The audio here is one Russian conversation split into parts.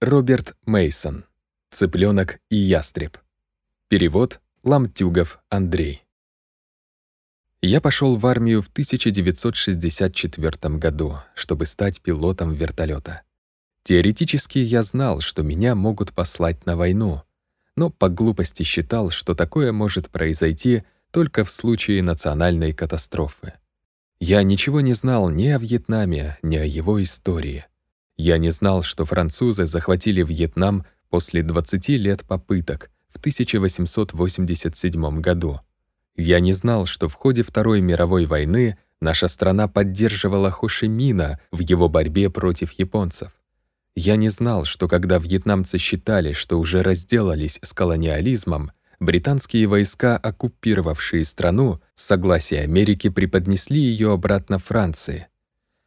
Роберт Мейсон. Цыпленок и ястреб. Перевод Ламтюгов Андрей. Я пошел в армию в 1964 году, чтобы стать пилотом вертолета. Теоретически я знал, что меня могут послать на войну, но по глупости считал, что такое может произойти только в случае национальной катастрофы. Я ничего не знал ни о Вьетнаме, ни о его истории. Я не знал, что французы захватили Вьетнам после 20 лет попыток в 1887 году. Я не знал, что в ходе Второй мировой войны наша страна поддерживала Хо Ши Мина в его борьбе против японцев. Я не знал, что когда вьетнамцы считали, что уже разделались с колониализмом, британские войска, оккупировавшие страну, с согласия Америки преподнесли ее обратно Франции.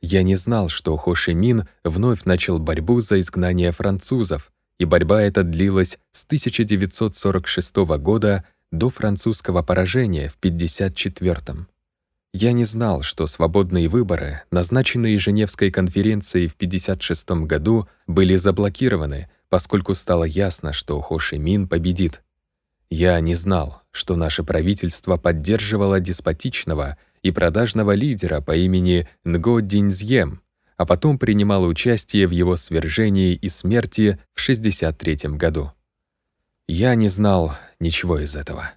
Я не знал, что Хо Ши Мин вновь начал борьбу за изгнание французов, и борьба эта длилась с 1946 года до французского поражения в 1954 Я не знал, что свободные выборы, назначенные Женевской конференцией в 1956 году, были заблокированы, поскольку стало ясно, что Хо Ши Мин победит. Я не знал, что наше правительство поддерживало деспотичного и продажного лидера по имени Нго Диньзьем, а потом принимало участие в его свержении и смерти в 63 году. Я не знал ничего из этого.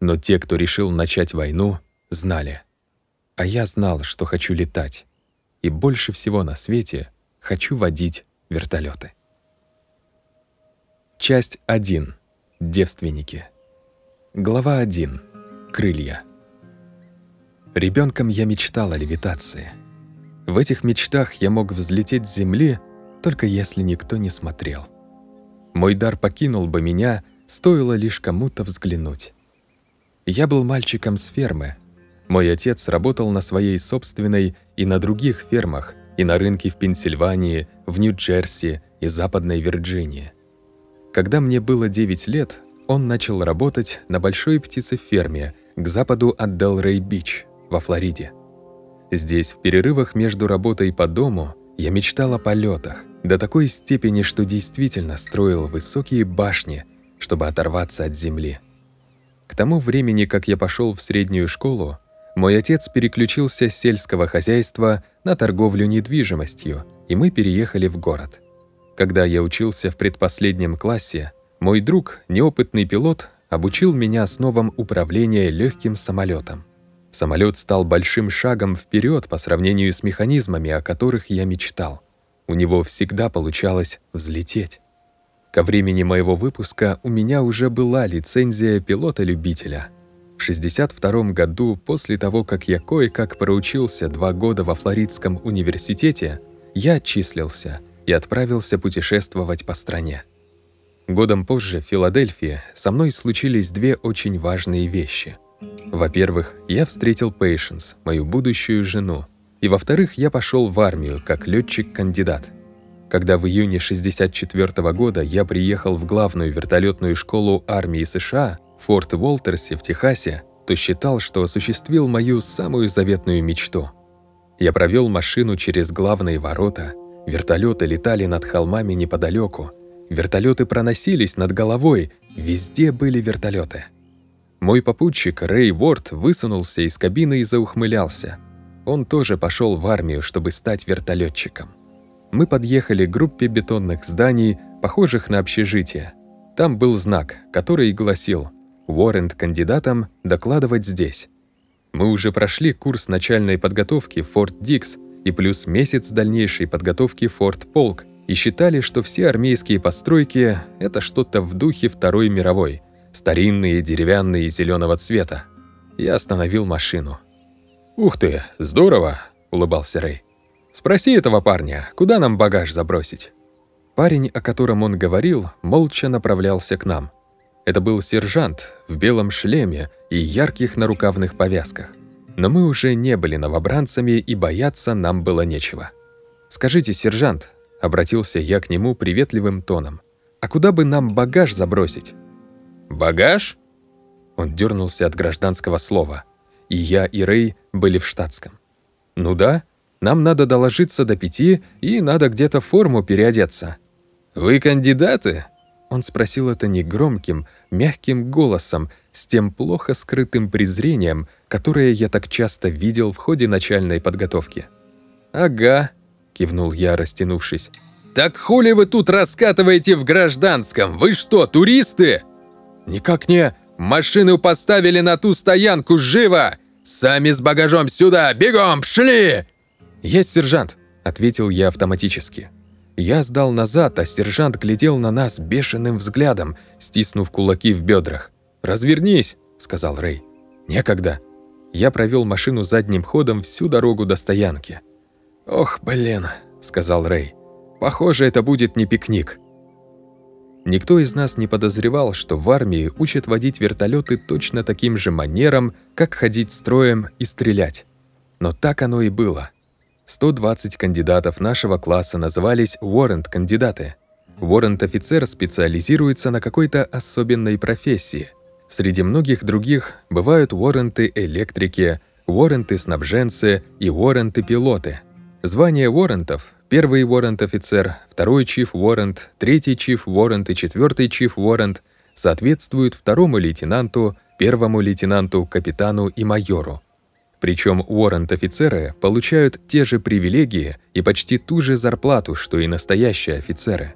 Но те, кто решил начать войну, знали. А я знал, что хочу летать. И больше всего на свете хочу водить вертолеты. Часть 1. Девственники. Глава 1. Крылья. Ребенком я мечтал о левитации. В этих мечтах я мог взлететь с земли, только если никто не смотрел. Мой дар покинул бы меня, стоило лишь кому-то взглянуть. Я был мальчиком с фермы. Мой отец работал на своей собственной и на других фермах, и на рынке в Пенсильвании, в Нью-Джерси и Западной Вирджинии. Когда мне было 9 лет, он начал работать на большой птицеферме к западу от Делрей-Бич во Флориде. Здесь, в перерывах между работой по дому, я мечтал о полетах до такой степени, что действительно строил высокие башни, чтобы оторваться от земли. К тому времени, как я пошел в среднюю школу, мой отец переключился с сельского хозяйства на торговлю недвижимостью, и мы переехали в город. Когда я учился в предпоследнем классе, мой друг, неопытный пилот, обучил меня основам управления легким самолетом. Самолет стал большим шагом вперед по сравнению с механизмами, о которых я мечтал. У него всегда получалось взлететь. Ко времени моего выпуска у меня уже была лицензия пилота-любителя. В 62 году, после того, как я кое-как проучился два года во Флоридском университете, я отчислился – и отправился путешествовать по стране. Годом позже в Филадельфии со мной случились две очень важные вещи. Во-первых, я встретил Пейшенс, мою будущую жену, и во-вторых, я пошел в армию как летчик-кандидат. Когда в июне 64 -го года я приехал в главную вертолетную школу армии США Форт Уолтерсе в Техасе, то считал, что осуществил мою самую заветную мечту. Я провел машину через главные ворота, Вертолеты летали над холмами неподалеку. Вертолеты проносились над головой. Везде были вертолеты. Мой попутчик Рэй Уорд высунулся из кабины и заухмылялся. Он тоже пошел в армию, чтобы стать вертолетчиком. Мы подъехали к группе бетонных зданий, похожих на общежитие. Там был знак, который гласил «Уоррент кандидатам докладывать здесь». Мы уже прошли курс начальной подготовки Форт Дикс и плюс месяц дальнейшей подготовки Форт Полк и считали, что все армейские постройки – это что-то в духе Второй мировой, старинные, деревянные, зеленого цвета. Я остановил машину. «Ух ты, здорово!» – улыбался Рэй. «Спроси этого парня, куда нам багаж забросить?» Парень, о котором он говорил, молча направлялся к нам. Это был сержант в белом шлеме и ярких нарукавных повязках. Но мы уже не были новобранцами, и бояться нам было нечего. «Скажите, сержант», — обратился я к нему приветливым тоном, «а куда бы нам багаж забросить?» «Багаж?» Он дернулся от гражданского слова. И я, и Рэй были в штатском. «Ну да, нам надо доложиться до пяти, и надо где-то форму переодеться». «Вы кандидаты?» Он спросил это негромким, мягким голосом, с тем плохо скрытым презрением, которое я так часто видел в ходе начальной подготовки. «Ага», — кивнул я, растянувшись. «Так хули вы тут раскатываете в гражданском? Вы что, туристы?» «Никак не. Машину поставили на ту стоянку, живо! Сами с багажом сюда, бегом, пшли!» «Есть, сержант», — ответил я автоматически. Я сдал назад, а сержант глядел на нас бешеным взглядом, стиснув кулаки в бедрах. «Развернись», — сказал Рэй. «Некогда». Я провел машину задним ходом всю дорогу до стоянки. «Ох, блин», — сказал Рэй. «Похоже, это будет не пикник». Никто из нас не подозревал, что в армии учат водить вертолеты точно таким же манером, как ходить строем и стрелять. Но так оно и было. 120 кандидатов нашего класса назывались «Уоррент-кандидаты». Уоррент-офицер специализируется на какой-то особенной профессии. Среди многих других бывают уорренты-электрики, уорренты-снабженцы и уорренты-пилоты. Звание уоррентов – первый уоррент-офицер, второй чиф-уоррент, третий чиф-уоррент и четвертый чиф-уоррент – соответствуют второму лейтенанту, первому лейтенанту, капитану и майору. Причем уоррент-офицеры получают те же привилегии и почти ту же зарплату, что и настоящие офицеры.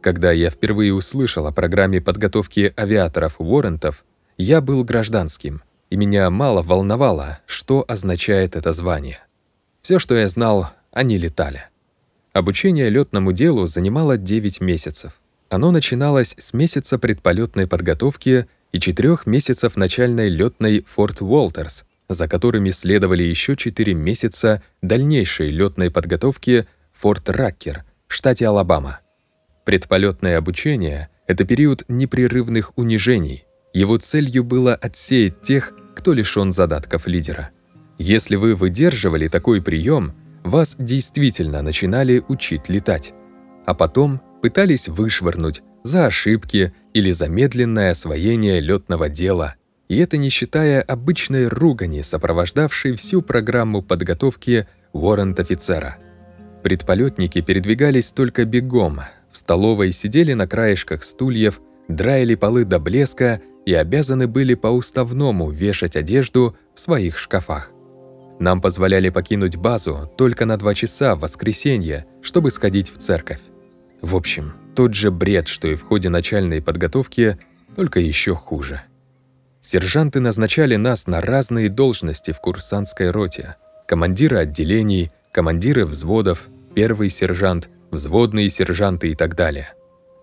Когда я впервые услышал о программе подготовки авиаторов-уоррентов, я был гражданским, и меня мало волновало, что означает это звание. Все, что я знал, они летали. Обучение летному делу занимало 9 месяцев. Оно начиналось с месяца предполетной подготовки и четырех месяцев начальной летной Форт Уолтерс, за которыми следовали еще 4 месяца дальнейшей летной подготовки Форт Раккер в штате Алабама. Предполетное обучение — это период непрерывных унижений. Его целью было отсеять тех, кто лишён задатков лидера. Если вы выдерживали такой прием, вас действительно начинали учить летать, а потом пытались вышвырнуть за ошибки или замедленное освоение летного дела — и это не считая обычной ругани, сопровождавшей всю программу подготовки воррент-офицера. Предполетники передвигались только бегом, в столовой сидели на краешках стульев, драили полы до блеска и обязаны были по-уставному вешать одежду в своих шкафах. Нам позволяли покинуть базу только на два часа в воскресенье, чтобы сходить в церковь. В общем, тот же бред, что и в ходе начальной подготовки, только еще хуже. Сержанты назначали нас на разные должности в курсантской роте. Командиры отделений, командиры взводов, первый сержант, взводные сержанты и так далее.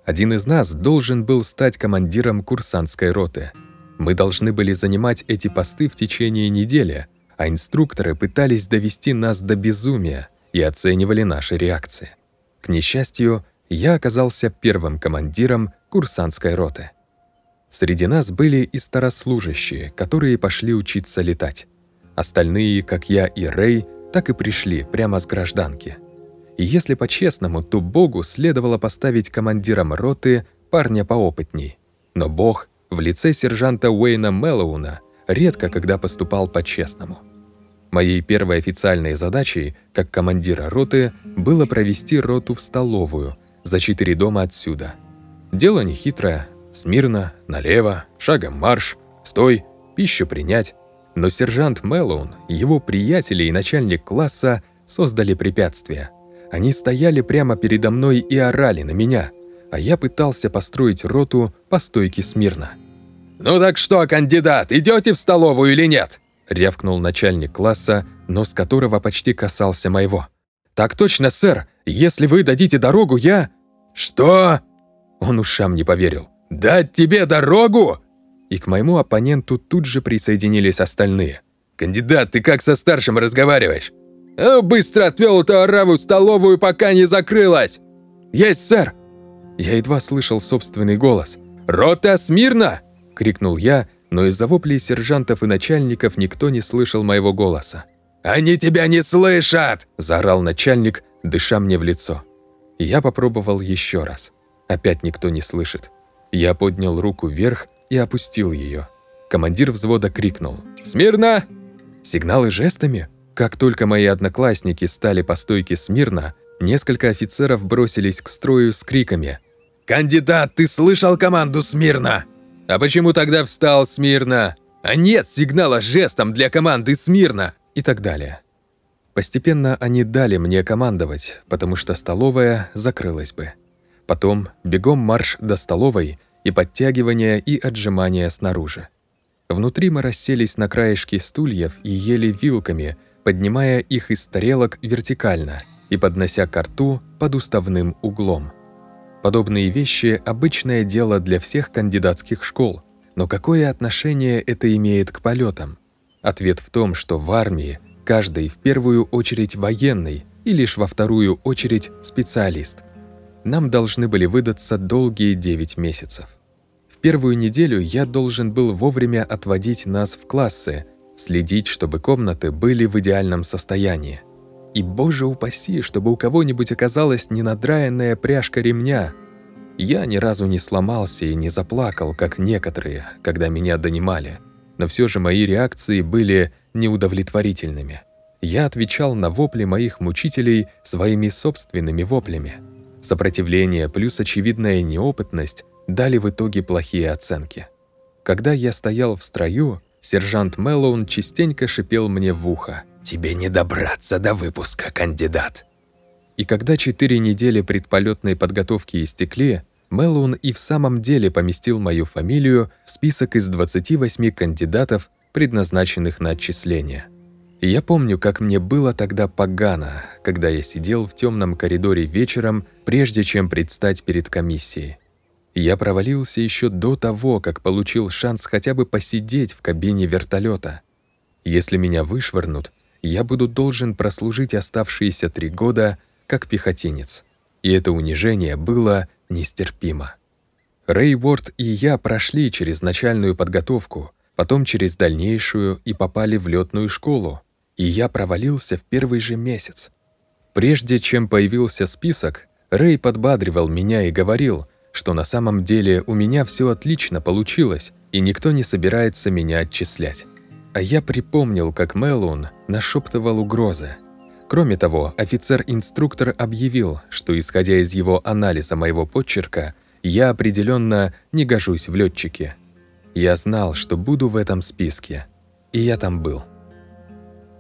Один из нас должен был стать командиром курсантской роты. Мы должны были занимать эти посты в течение недели, а инструкторы пытались довести нас до безумия и оценивали наши реакции. К несчастью, я оказался первым командиром курсантской роты. Среди нас были и старослужащие, которые пошли учиться летать. Остальные, как я и Рэй, так и пришли прямо с гражданки. И если по-честному, то Богу следовало поставить командиром роты парня поопытней. Но Бог в лице сержанта Уэйна Мэллоуна редко когда поступал по-честному. Моей первой официальной задачей, как командира роты, было провести роту в столовую за четыре дома отсюда. Дело нехитрое, Смирно, налево, шагом марш, стой, пищу принять. Но сержант Мэллоун, его приятели и начальник класса создали препятствия. Они стояли прямо передо мной и орали на меня, а я пытался построить роту по стойке смирно. «Ну так что, кандидат, идете в столовую или нет?» Рявкнул начальник класса, нос которого почти касался моего. «Так точно, сэр. Если вы дадите дорогу, я...» «Что?» Он ушам не поверил. «Дать тебе дорогу?» И к моему оппоненту тут же присоединились остальные. «Кандидат, ты как со старшим разговариваешь?» «Э, «Быстро отвел эту ораву в столовую, пока не закрылась!» «Есть, сэр!» Я едва слышал собственный голос. «Рота смирно!» — крикнул я, но из-за воплей сержантов и начальников никто не слышал моего голоса. «Они тебя не слышат!» – заорал начальник, дыша мне в лицо. Я попробовал еще раз. Опять никто не слышит. Я поднял руку вверх и опустил ее. Командир взвода крикнул «Смирно!» Сигналы жестами? Как только мои одноклассники стали по стойке смирно, несколько офицеров бросились к строю с криками «Кандидат, ты слышал команду смирно?» «А почему тогда встал смирно?» «А нет сигнала жестом для команды смирно!» И так далее. Постепенно они дали мне командовать, потому что столовая закрылась бы. Потом бегом марш до столовой и подтягивания и отжимания снаружи. Внутри мы расселись на краешке стульев и ели вилками, поднимая их из тарелок вертикально и поднося ко рту под уставным углом. Подобные вещи – обычное дело для всех кандидатских школ. Но какое отношение это имеет к полетам? Ответ в том, что в армии каждый в первую очередь военный и лишь во вторую очередь специалист. Нам должны были выдаться долгие 9 месяцев. В первую неделю я должен был вовремя отводить нас в классы, следить, чтобы комнаты были в идеальном состоянии. И, боже упаси, чтобы у кого-нибудь оказалась ненадраенная пряжка ремня. Я ни разу не сломался и не заплакал, как некоторые, когда меня донимали. Но все же мои реакции были неудовлетворительными. Я отвечал на вопли моих мучителей своими собственными воплями. Сопротивление плюс очевидная неопытность дали в итоге плохие оценки. Когда я стоял в строю, сержант Мэллоун частенько шипел мне в ухо – Тебе не добраться до выпуска, кандидат. И когда четыре недели предполетной подготовки истекли, Мэллоун и в самом деле поместил мою фамилию в список из 28 кандидатов, предназначенных на отчисление. И я помню, как мне было тогда погано, когда я сидел в темном коридоре вечером, прежде чем предстать перед комиссией. Я провалился еще до того, как получил шанс хотя бы посидеть в кабине вертолета. Если меня вышвырнут, я буду должен прослужить оставшиеся три года как пехотинец. И это унижение было нестерпимо. Рэй Уорд и я прошли через начальную подготовку, потом через дальнейшую и попали в летную школу, и я провалился в первый же месяц. Прежде чем появился список, Рэй подбадривал меня и говорил, что на самом деле у меня все отлично получилось, и никто не собирается меня отчислять. А я припомнил, как Мэллоун нашептывал угрозы. Кроме того, офицер-инструктор объявил, что, исходя из его анализа моего подчерка, я определенно не гожусь в летчике. Я знал, что буду в этом списке, и я там был.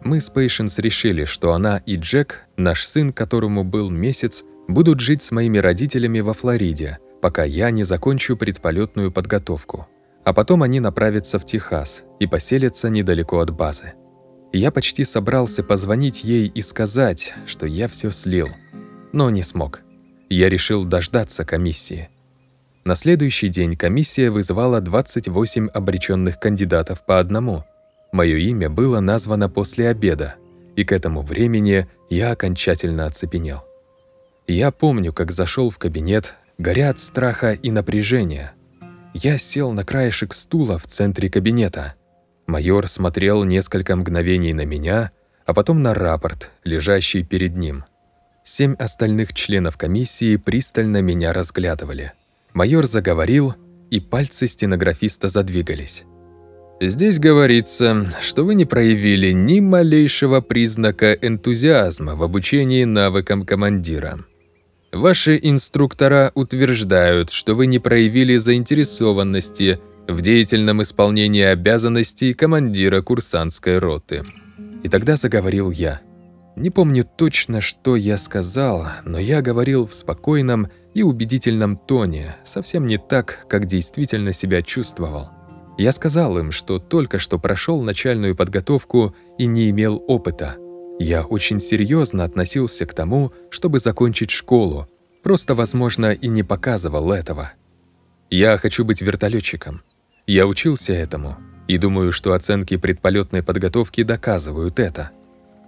Мы с Пейшенс решили, что она и Джек, наш сын, которому был месяц, будут жить с моими родителями во Флориде, пока я не закончу предполетную подготовку а потом они направятся в Техас и поселятся недалеко от базы. Я почти собрался позвонить ей и сказать, что я все слил, но не смог. Я решил дождаться комиссии. На следующий день комиссия вызывала 28 обреченных кандидатов по одному. Мое имя было названо после обеда, и к этому времени я окончательно оцепенел. Я помню, как зашел в кабинет, горя от страха и напряжения – я сел на краешек стула в центре кабинета. Майор смотрел несколько мгновений на меня, а потом на рапорт, лежащий перед ним. Семь остальных членов комиссии пристально меня разглядывали. Майор заговорил, и пальцы стенографиста задвигались. «Здесь говорится, что вы не проявили ни малейшего признака энтузиазма в обучении навыкам командира. Ваши инструктора утверждают, что вы не проявили заинтересованности в деятельном исполнении обязанностей командира курсантской роты. И тогда заговорил я. Не помню точно, что я сказал, но я говорил в спокойном и убедительном тоне, совсем не так, как действительно себя чувствовал. Я сказал им, что только что прошел начальную подготовку и не имел опыта – я очень серьезно относился к тому, чтобы закончить школу, просто, возможно, и не показывал этого. Я хочу быть вертолетчиком. Я учился этому, и думаю, что оценки предполетной подготовки доказывают это.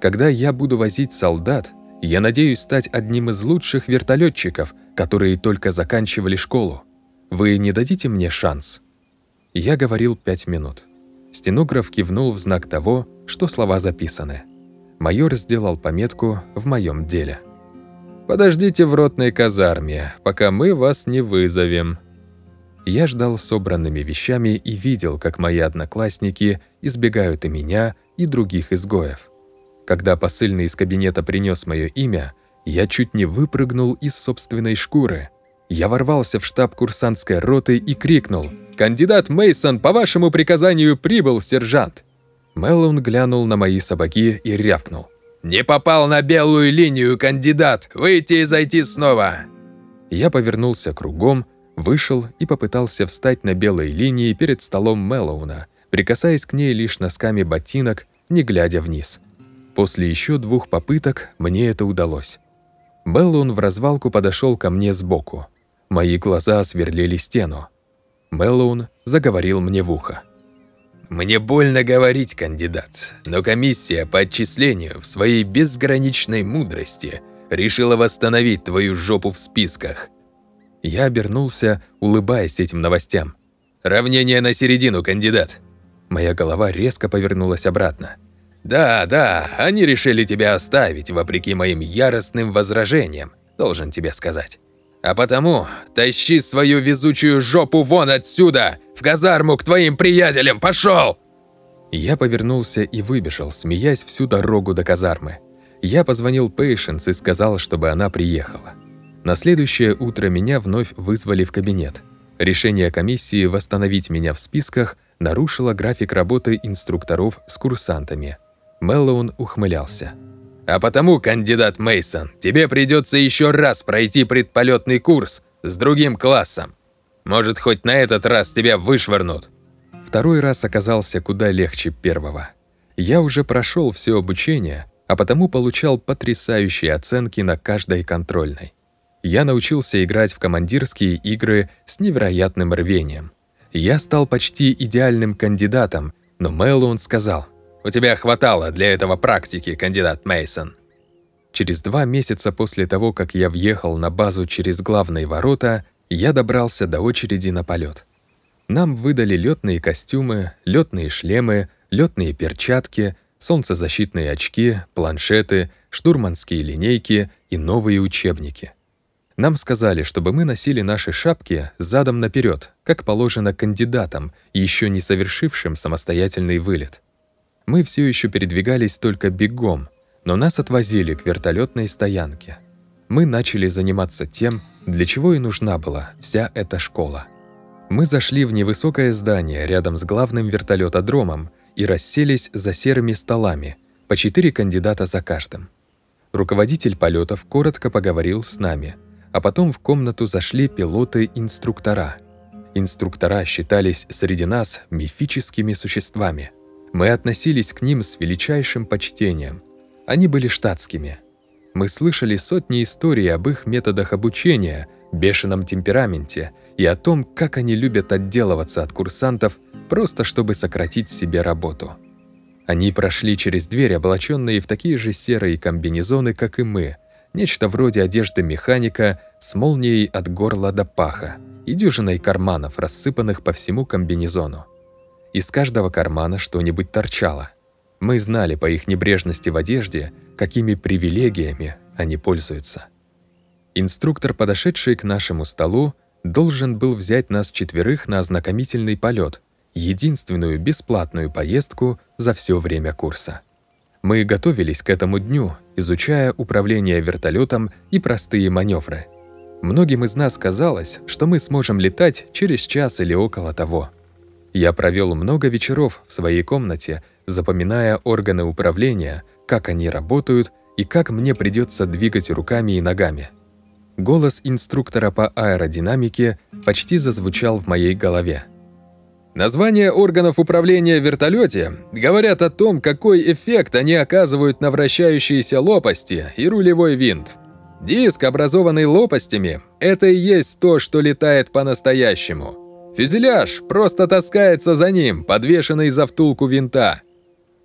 Когда я буду возить солдат, я надеюсь стать одним из лучших вертолетчиков, которые только заканчивали школу. Вы не дадите мне шанс?» Я говорил пять минут. Стенограф кивнул в знак того, что слова записаны майор сделал пометку в моем деле. «Подождите в ротной казарме, пока мы вас не вызовем». Я ждал собранными вещами и видел, как мои одноклассники избегают и меня, и других изгоев. Когда посыльный из кабинета принес мое имя, я чуть не выпрыгнул из собственной шкуры. Я ворвался в штаб курсантской роты и крикнул «Кандидат Мейсон, по вашему приказанию прибыл, сержант!» Меллоун глянул на мои сапоги и рявкнул. «Не попал на белую линию, кандидат! Выйти и зайти снова!» Я повернулся кругом, вышел и попытался встать на белой линии перед столом Меллоуна, прикасаясь к ней лишь носками ботинок, не глядя вниз. После еще двух попыток мне это удалось. Меллоун в развалку подошел ко мне сбоку. Мои глаза сверлили стену. Меллоун заговорил мне в ухо. «Мне больно говорить, кандидат, но комиссия по отчислению в своей безграничной мудрости решила восстановить твою жопу в списках». Я обернулся, улыбаясь этим новостям. «Равнение на середину, кандидат!» Моя голова резко повернулась обратно. «Да, да, они решили тебя оставить, вопреки моим яростным возражениям, должен тебе сказать. А потому тащи свою везучую жопу вон отсюда, в казарму к твоим приятелям, пошел!» Я повернулся и выбежал, смеясь всю дорогу до казармы. Я позвонил Пейшенс и сказал, чтобы она приехала. На следующее утро меня вновь вызвали в кабинет. Решение комиссии восстановить меня в списках нарушило график работы инструкторов с курсантами. Меллоун ухмылялся. А потому, кандидат Мейсон, тебе придется еще раз пройти предполетный курс с другим классом. Может, хоть на этот раз тебя вышвырнут. Второй раз оказался куда легче первого. Я уже прошел все обучение, а потому получал потрясающие оценки на каждой контрольной. Я научился играть в командирские игры с невероятным рвением. Я стал почти идеальным кандидатом, но Мэллоун сказал, у тебя хватало для этого практики, кандидат Мейсон. Через два месяца после того, как я въехал на базу через главные ворота, я добрался до очереди на полет. Нам выдали летные костюмы, летные шлемы, летные перчатки, солнцезащитные очки, планшеты, штурманские линейки и новые учебники. Нам сказали, чтобы мы носили наши шапки задом наперед, как положено кандидатам, еще не совершившим самостоятельный вылет. Мы все еще передвигались только бегом, но нас отвозили к вертолетной стоянке. Мы начали заниматься тем, для чего и нужна была вся эта школа. Мы зашли в невысокое здание рядом с главным вертолетодромом и расселись за серыми столами, по четыре кандидата за каждым. Руководитель полетов коротко поговорил с нами, а потом в комнату зашли пилоты-инструктора. Инструктора считались среди нас мифическими существами – мы относились к ним с величайшим почтением. Они были штатскими. Мы слышали сотни историй об их методах обучения, бешеном темпераменте и о том, как они любят отделываться от курсантов, просто чтобы сократить себе работу. Они прошли через дверь, облаченные в такие же серые комбинезоны, как и мы, нечто вроде одежды механика с молнией от горла до паха и дюжиной карманов, рассыпанных по всему комбинезону. Из каждого кармана что-нибудь торчало. Мы знали по их небрежности в одежде, какими привилегиями они пользуются. Инструктор, подошедший к нашему столу, должен был взять нас четверых на ознакомительный полет, единственную бесплатную поездку за все время курса. Мы готовились к этому дню, изучая управление вертолетом и простые маневры. Многим из нас казалось, что мы сможем летать через час или около того. Я провел много вечеров в своей комнате, запоминая органы управления, как они работают и как мне придется двигать руками и ногами. Голос инструктора по аэродинамике почти зазвучал в моей голове. Названия органов управления в вертолете говорят о том, какой эффект они оказывают на вращающиеся лопасти и рулевой винт. Диск, образованный лопастями, это и есть то, что летает по-настоящему. Фюзеляж просто таскается за ним, подвешенный за втулку винта.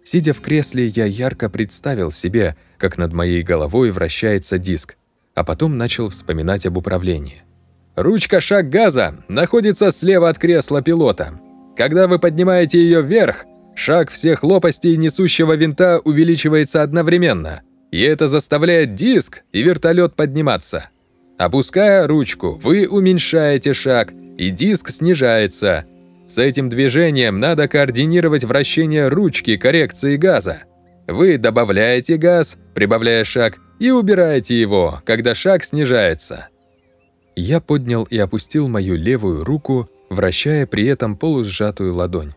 Сидя в кресле, я ярко представил себе, как над моей головой вращается диск, а потом начал вспоминать об управлении. Ручка шаг газа находится слева от кресла пилота. Когда вы поднимаете ее вверх, шаг всех лопастей несущего винта увеличивается одновременно, и это заставляет диск и вертолет подниматься. Опуская ручку, вы уменьшаете шаг – и диск снижается. С этим движением надо координировать вращение ручки коррекции газа. Вы добавляете газ, прибавляя шаг, и убираете его, когда шаг снижается. Я поднял и опустил мою левую руку, вращая при этом полусжатую ладонь.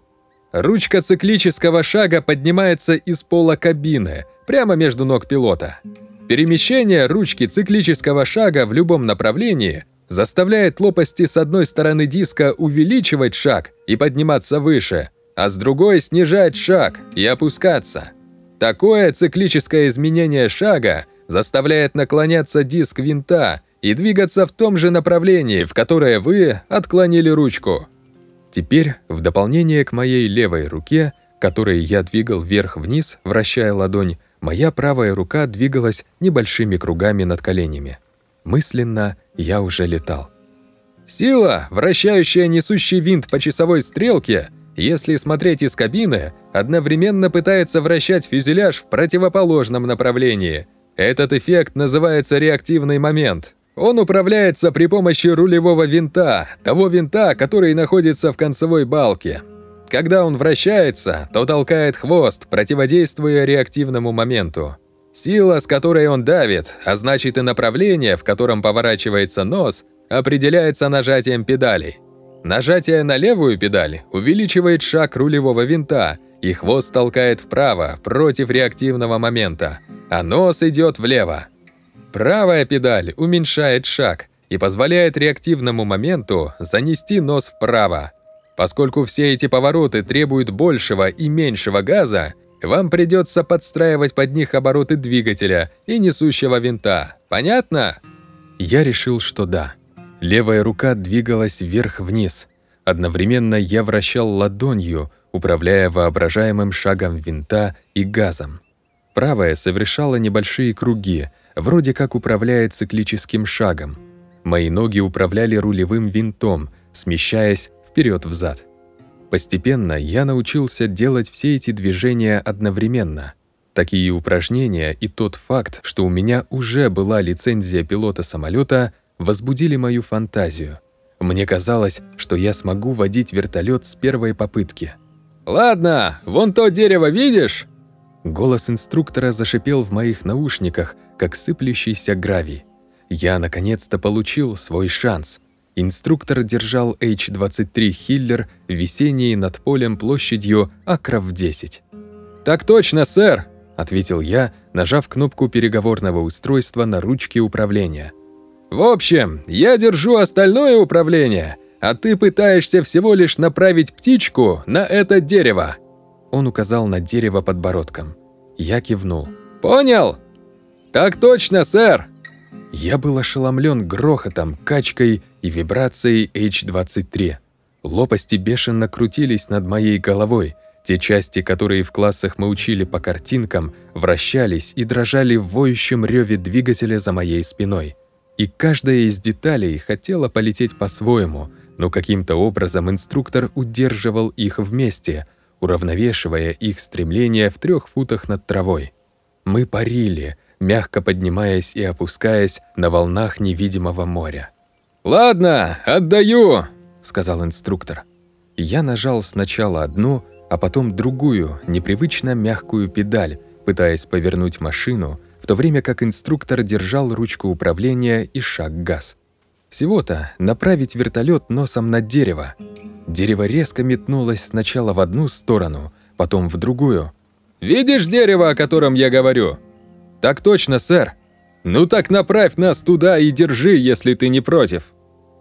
Ручка циклического шага поднимается из пола кабины, прямо между ног пилота. Перемещение ручки циклического шага в любом направлении заставляет лопасти с одной стороны диска увеличивать шаг и подниматься выше, а с другой снижать шаг и опускаться. Такое циклическое изменение шага заставляет наклоняться диск винта и двигаться в том же направлении, в которое вы отклонили ручку. Теперь, в дополнение к моей левой руке, которой я двигал вверх-вниз, вращая ладонь, моя правая рука двигалась небольшими кругами над коленями. Мысленно я уже летал. Сила, вращающая несущий винт по часовой стрелке, если смотреть из кабины, одновременно пытается вращать фюзеляж в противоположном направлении. Этот эффект называется реактивный момент. Он управляется при помощи рулевого винта, того винта, который находится в концевой балке. Когда он вращается, то толкает хвост, противодействуя реактивному моменту. Сила, с которой он давит, а значит и направление, в котором поворачивается нос, определяется нажатием педалей. Нажатие на левую педаль увеличивает шаг рулевого винта, и хвост толкает вправо, против реактивного момента, а нос идет влево. Правая педаль уменьшает шаг и позволяет реактивному моменту занести нос вправо. Поскольку все эти повороты требуют большего и меньшего газа, вам придется подстраивать под них обороты двигателя и несущего винта. Понятно? Я решил, что да. Левая рука двигалась вверх-вниз. Одновременно я вращал ладонью, управляя воображаемым шагом винта и газом. Правая совершала небольшие круги, вроде как управляя циклическим шагом. Мои ноги управляли рулевым винтом, смещаясь вперед-взад. Постепенно я научился делать все эти движения одновременно. Такие упражнения и тот факт, что у меня уже была лицензия пилота самолета, возбудили мою фантазию. Мне казалось, что я смогу водить вертолет с первой попытки. «Ладно, вон то дерево видишь?» Голос инструктора зашипел в моих наушниках, как сыплющийся гравий. Я наконец-то получил свой шанс. Инструктор держал H-23 «Хиллер» весенний над полем площадью акров 10. «Так точно, сэр!» – ответил я, нажав кнопку переговорного устройства на ручке управления. «В общем, я держу остальное управление, а ты пытаешься всего лишь направить птичку на это дерево!» Он указал на дерево подбородком. Я кивнул. «Понял?» «Так точно, сэр!» Я был ошеломлен грохотом, качкой и вибрацией H-23. Лопасти бешено крутились над моей головой. Те части, которые в классах мы учили по картинкам, вращались и дрожали в воющем реве двигателя за моей спиной. И каждая из деталей хотела полететь по-своему, но каким-то образом инструктор удерживал их вместе, уравновешивая их стремление в трех футах над травой. Мы парили — мягко поднимаясь и опускаясь на волнах невидимого моря. «Ладно, отдаю!» — сказал инструктор. Я нажал сначала одну, а потом другую, непривычно мягкую педаль, пытаясь повернуть машину, в то время как инструктор держал ручку управления и шаг газ. Всего-то направить вертолет носом на дерево. Дерево резко метнулось сначала в одну сторону, потом в другую. «Видишь дерево, о котором я говорю?» «Так точно, сэр!» «Ну так направь нас туда и держи, если ты не против!»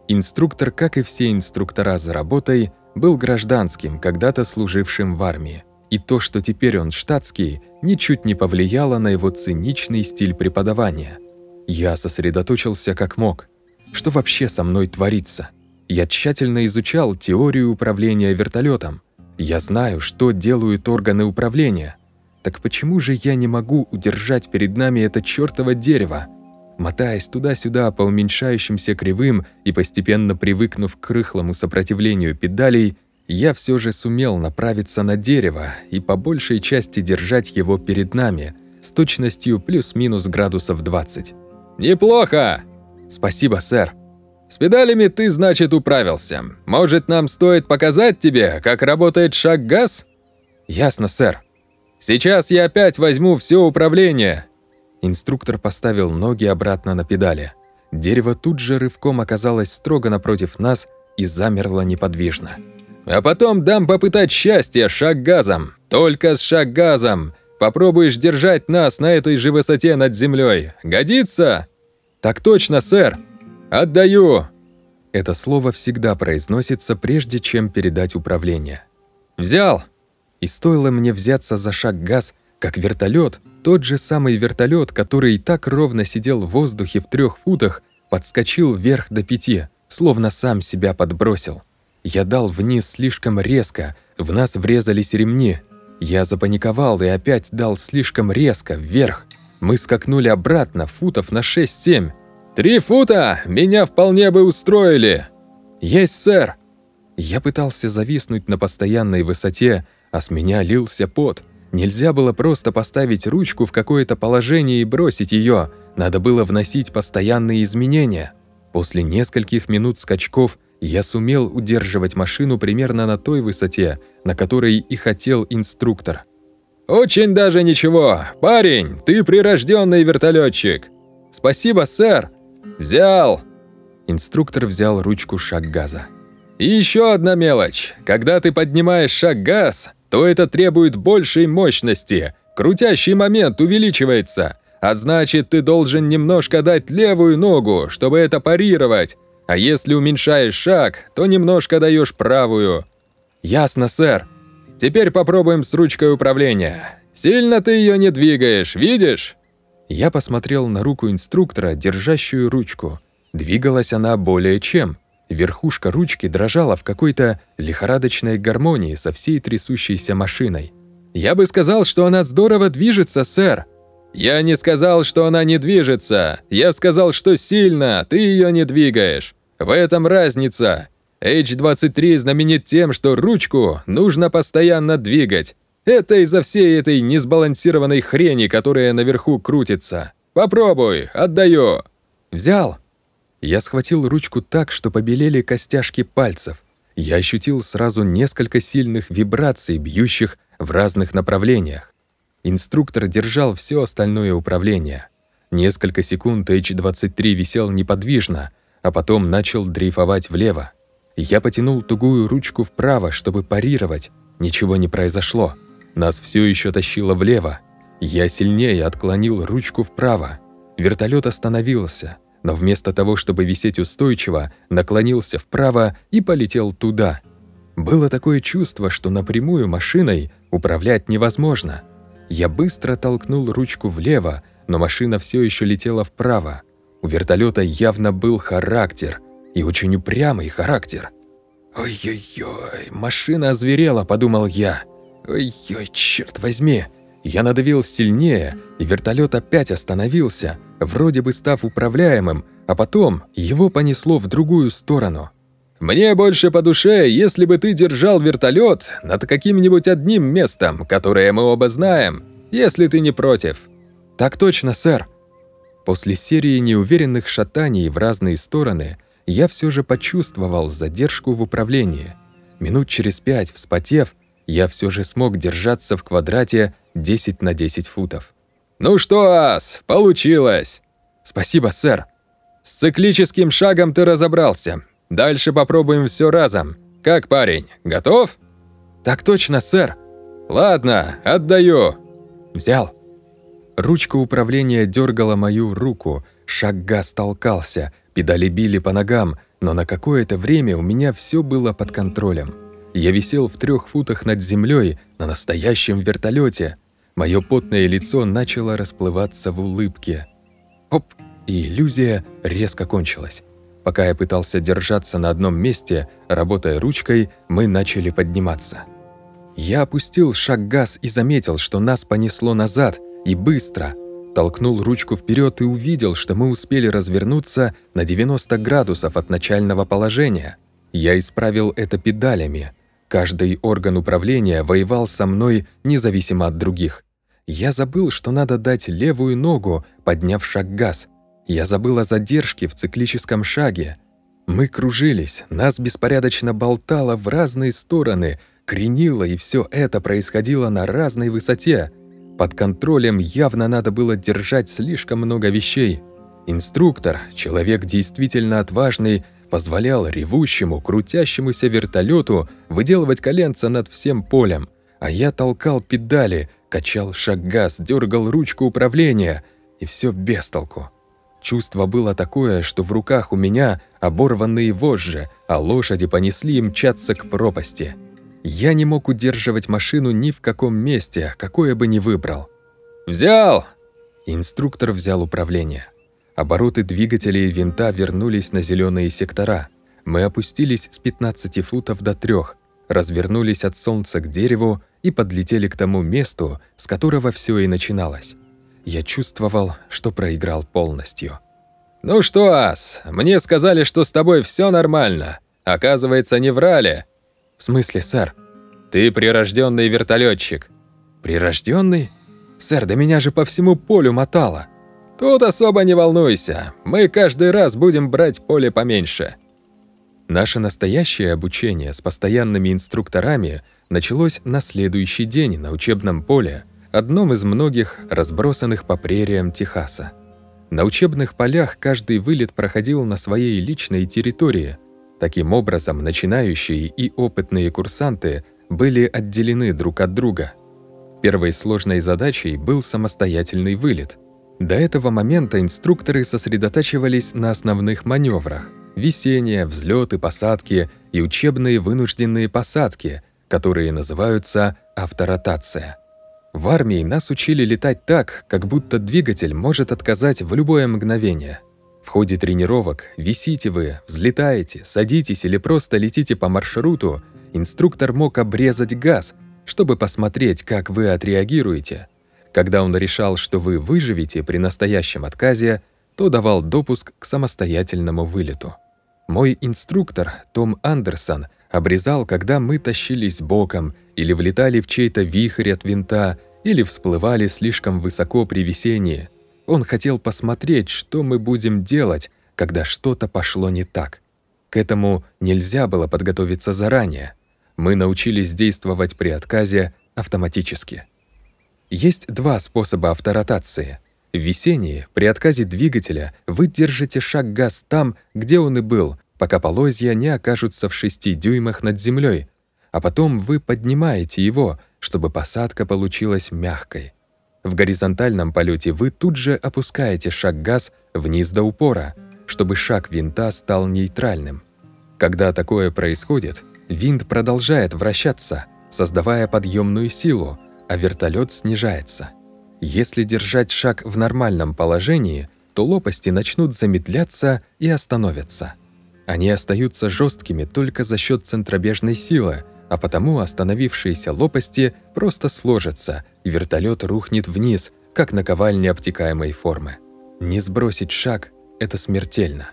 Инструктор, как и все инструктора за работой, был гражданским, когда-то служившим в армии. И то, что теперь он штатский, ничуть не повлияло на его циничный стиль преподавания. Я сосредоточился как мог. Что вообще со мной творится? Я тщательно изучал теорию управления вертолетом. Я знаю, что делают органы управления. Так почему же я не могу удержать перед нами это чёртово дерево? Мотаясь туда-сюда по уменьшающимся кривым и постепенно привыкнув к рыхлому сопротивлению педалей, я все же сумел направиться на дерево и по большей части держать его перед нами с точностью плюс-минус градусов 20. «Неплохо!» «Спасибо, сэр!» «С педалями ты, значит, управился. Может, нам стоит показать тебе, как работает шаг-газ?» «Ясно, сэр», Сейчас я опять возьму все управление!» Инструктор поставил ноги обратно на педали. дерево тут же рывком оказалось строго напротив нас и замерло неподвижно. «А потом дам попытать счастье шаг газом. Только с шаг газом. Попробуешь держать нас на этой же высоте над землей. Годится?» «Так точно, сэр!» «Отдаю!» Это слово всегда произносится, прежде чем передать управление. «Взял!» И стоило мне взяться за шаг газ, как вертолет, тот же самый вертолет, который так ровно сидел в воздухе в трех футах, подскочил вверх до пяти, словно сам себя подбросил. Я дал вниз слишком резко, в нас врезались ремни. Я запаниковал и опять дал слишком резко, вверх. Мы скакнули обратно, футов на 6-7. «Три фута! Меня вполне бы устроили!» «Есть, сэр!» Я пытался зависнуть на постоянной высоте, а с меня лился пот. Нельзя было просто поставить ручку в какое-то положение и бросить ее. Надо было вносить постоянные изменения. После нескольких минут скачков я сумел удерживать машину примерно на той высоте, на которой и хотел инструктор. «Очень даже ничего. Парень, ты прирожденный вертолетчик. «Спасибо, сэр!» «Взял!» Инструктор взял ручку шаг газа. «И еще одна мелочь. Когда ты поднимаешь шаг газ, то это требует большей мощности. Крутящий момент увеличивается. А значит, ты должен немножко дать левую ногу, чтобы это парировать. А если уменьшаешь шаг, то немножко даешь правую». «Ясно, сэр. Теперь попробуем с ручкой управления. Сильно ты ее не двигаешь, видишь?» Я посмотрел на руку инструктора, держащую ручку. Двигалась она более чем. Верхушка ручки дрожала в какой-то лихорадочной гармонии со всей трясущейся машиной. «Я бы сказал, что она здорово движется, сэр!» «Я не сказал, что она не движется. Я сказал, что сильно, ты ее не двигаешь. В этом разница. H23 знаменит тем, что ручку нужно постоянно двигать. Это из-за всей этой несбалансированной хрени, которая наверху крутится. Попробуй, отдаю. Взял. Я схватил ручку так, что побелели костяшки пальцев. Я ощутил сразу несколько сильных вибраций, бьющих в разных направлениях. Инструктор держал все остальное управление. Несколько секунд H-23 висел неподвижно, а потом начал дрейфовать влево. Я потянул тугую ручку вправо, чтобы парировать. Ничего не произошло. Нас все еще тащило влево. Я сильнее отклонил ручку вправо. Вертолет остановился, но вместо того, чтобы висеть устойчиво, наклонился вправо и полетел туда. Было такое чувство, что напрямую машиной управлять невозможно. Я быстро толкнул ручку влево, но машина все еще летела вправо. У вертолета явно был характер, и очень упрямый характер. «Ой-ой-ой, машина озверела», — подумал я. Ой-ой, черт возьми! Я надавил сильнее, и вертолет опять остановился, вроде бы став управляемым, а потом его понесло в другую сторону. «Мне больше по душе, если бы ты держал вертолет над каким-нибудь одним местом, которое мы оба знаем, если ты не против». «Так точно, сэр». После серии неуверенных шатаний в разные стороны я все же почувствовал задержку в управлении. Минут через пять, вспотев, я все же смог держаться в квадрате 10 на 10 футов. «Ну что, Ас, получилось!» «Спасибо, сэр!» «С циклическим шагом ты разобрался. Дальше попробуем все разом. Как парень, готов?» «Так точно, сэр!» «Ладно, отдаю!» «Взял!» Ручка управления дергала мою руку, шаг газ толкался, педали били по ногам, но на какое-то время у меня все было под контролем. Я висел в трех футах над землей на настоящем вертолете. Мое потное лицо начало расплываться в улыбке. Оп! И иллюзия резко кончилась. Пока я пытался держаться на одном месте, работая ручкой, мы начали подниматься. Я опустил шаг газ и заметил, что нас понесло назад, и быстро. Толкнул ручку вперед и увидел, что мы успели развернуться на 90 градусов от начального положения. Я исправил это педалями. Каждый орган управления воевал со мной независимо от других. Я забыл, что надо дать левую ногу, подняв шаг газ. Я забыл о задержке в циклическом шаге. Мы кружились, нас беспорядочно болтало в разные стороны, кренило, и все это происходило на разной высоте. Под контролем явно надо было держать слишком много вещей. Инструктор, человек действительно отважный, позволял ревущему, крутящемуся вертолету выделывать коленца над всем полем, а я толкал педали, качал шаг-газ, дергал ручку управления, и все без толку. Чувство было такое, что в руках у меня оборванные вожжи, а лошади понесли и мчаться к пропасти. Я не мог удерживать машину ни в каком месте, какое бы ни выбрал. «Взял!» Инструктор взял управление. Обороты двигателей и винта вернулись на зеленые сектора. Мы опустились с 15 футов до 3, развернулись от солнца к дереву и подлетели к тому месту, с которого все и начиналось. Я чувствовал, что проиграл полностью. «Ну что, Ас, мне сказали, что с тобой все нормально. Оказывается, не врали». «В смысле, сэр?» «Ты прирожденный вертолетчик. «Прирожденный? Сэр, да меня же по всему полю мотало». «Тут особо не волнуйся. Мы каждый раз будем брать поле поменьше». Наше настоящее обучение с постоянными инструкторами началось на следующий день на учебном поле, одном из многих разбросанных по прериям Техаса. На учебных полях каждый вылет проходил на своей личной территории. Таким образом, начинающие и опытные курсанты были отделены друг от друга. Первой сложной задачей был самостоятельный вылет. До этого момента инструкторы сосредотачивались на основных маневрах – весенние, взлеты, посадки и учебные вынужденные посадки, которые называются авторотация. В армии нас учили летать так, как будто двигатель может отказать в любое мгновение. В ходе тренировок висите вы, взлетаете, садитесь или просто летите по маршруту, инструктор мог обрезать газ, чтобы посмотреть, как вы отреагируете. Когда он решал, что вы выживете при настоящем отказе, то давал допуск к самостоятельному вылету. Мой инструктор, Том Андерсон, обрезал, когда мы тащились боком или влетали в чей-то вихрь от винта, или всплывали слишком высоко при весении. Он хотел посмотреть, что мы будем делать, когда что-то пошло не так. К этому нельзя было подготовиться заранее. Мы научились действовать при отказе автоматически. Есть два способа авторотации. В весеннее, при отказе двигателя, вы держите шаг газ там, где он и был, пока полозья не окажутся в 6 дюймах над землей, а потом вы поднимаете его, чтобы посадка получилась мягкой. В горизонтальном полете вы тут же опускаете шаг газ вниз до упора, чтобы шаг винта стал нейтральным. Когда такое происходит, винт продолжает вращаться, создавая подъемную силу, а вертолет снижается. Если держать шаг в нормальном положении, то лопасти начнут замедляться и остановятся. Они остаются жесткими только за счет центробежной силы, а потому остановившиеся лопасти просто сложатся, и вертолет рухнет вниз, как наковальня обтекаемой формы. Не сбросить шаг – это смертельно.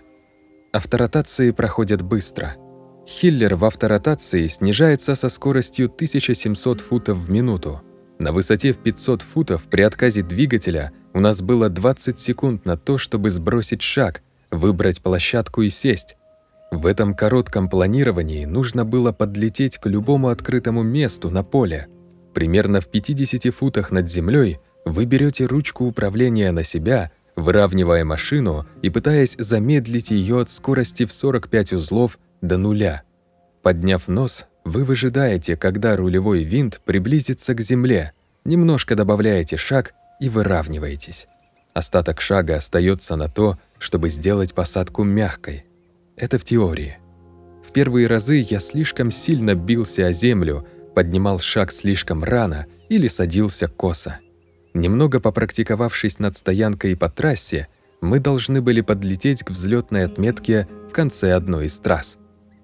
Авторотации проходят быстро. Хиллер в авторотации снижается со скоростью 1700 футов в минуту. На высоте в 500 футов при отказе двигателя у нас было 20 секунд на то, чтобы сбросить шаг, выбрать площадку и сесть, в этом коротком планировании нужно было подлететь к любому открытому месту на поле. Примерно в 50 футах над землей вы берете ручку управления на себя, выравнивая машину и пытаясь замедлить ее от скорости в 45 узлов до нуля. Подняв нос, вы выжидаете, когда рулевой винт приблизится к земле, немножко добавляете шаг и выравниваетесь. Остаток шага остается на то, чтобы сделать посадку мягкой. Это в теории. В первые разы я слишком сильно бился о землю, поднимал шаг слишком рано или садился косо. Немного попрактиковавшись над стоянкой по трассе, мы должны были подлететь к взлетной отметке в конце одной из трасс.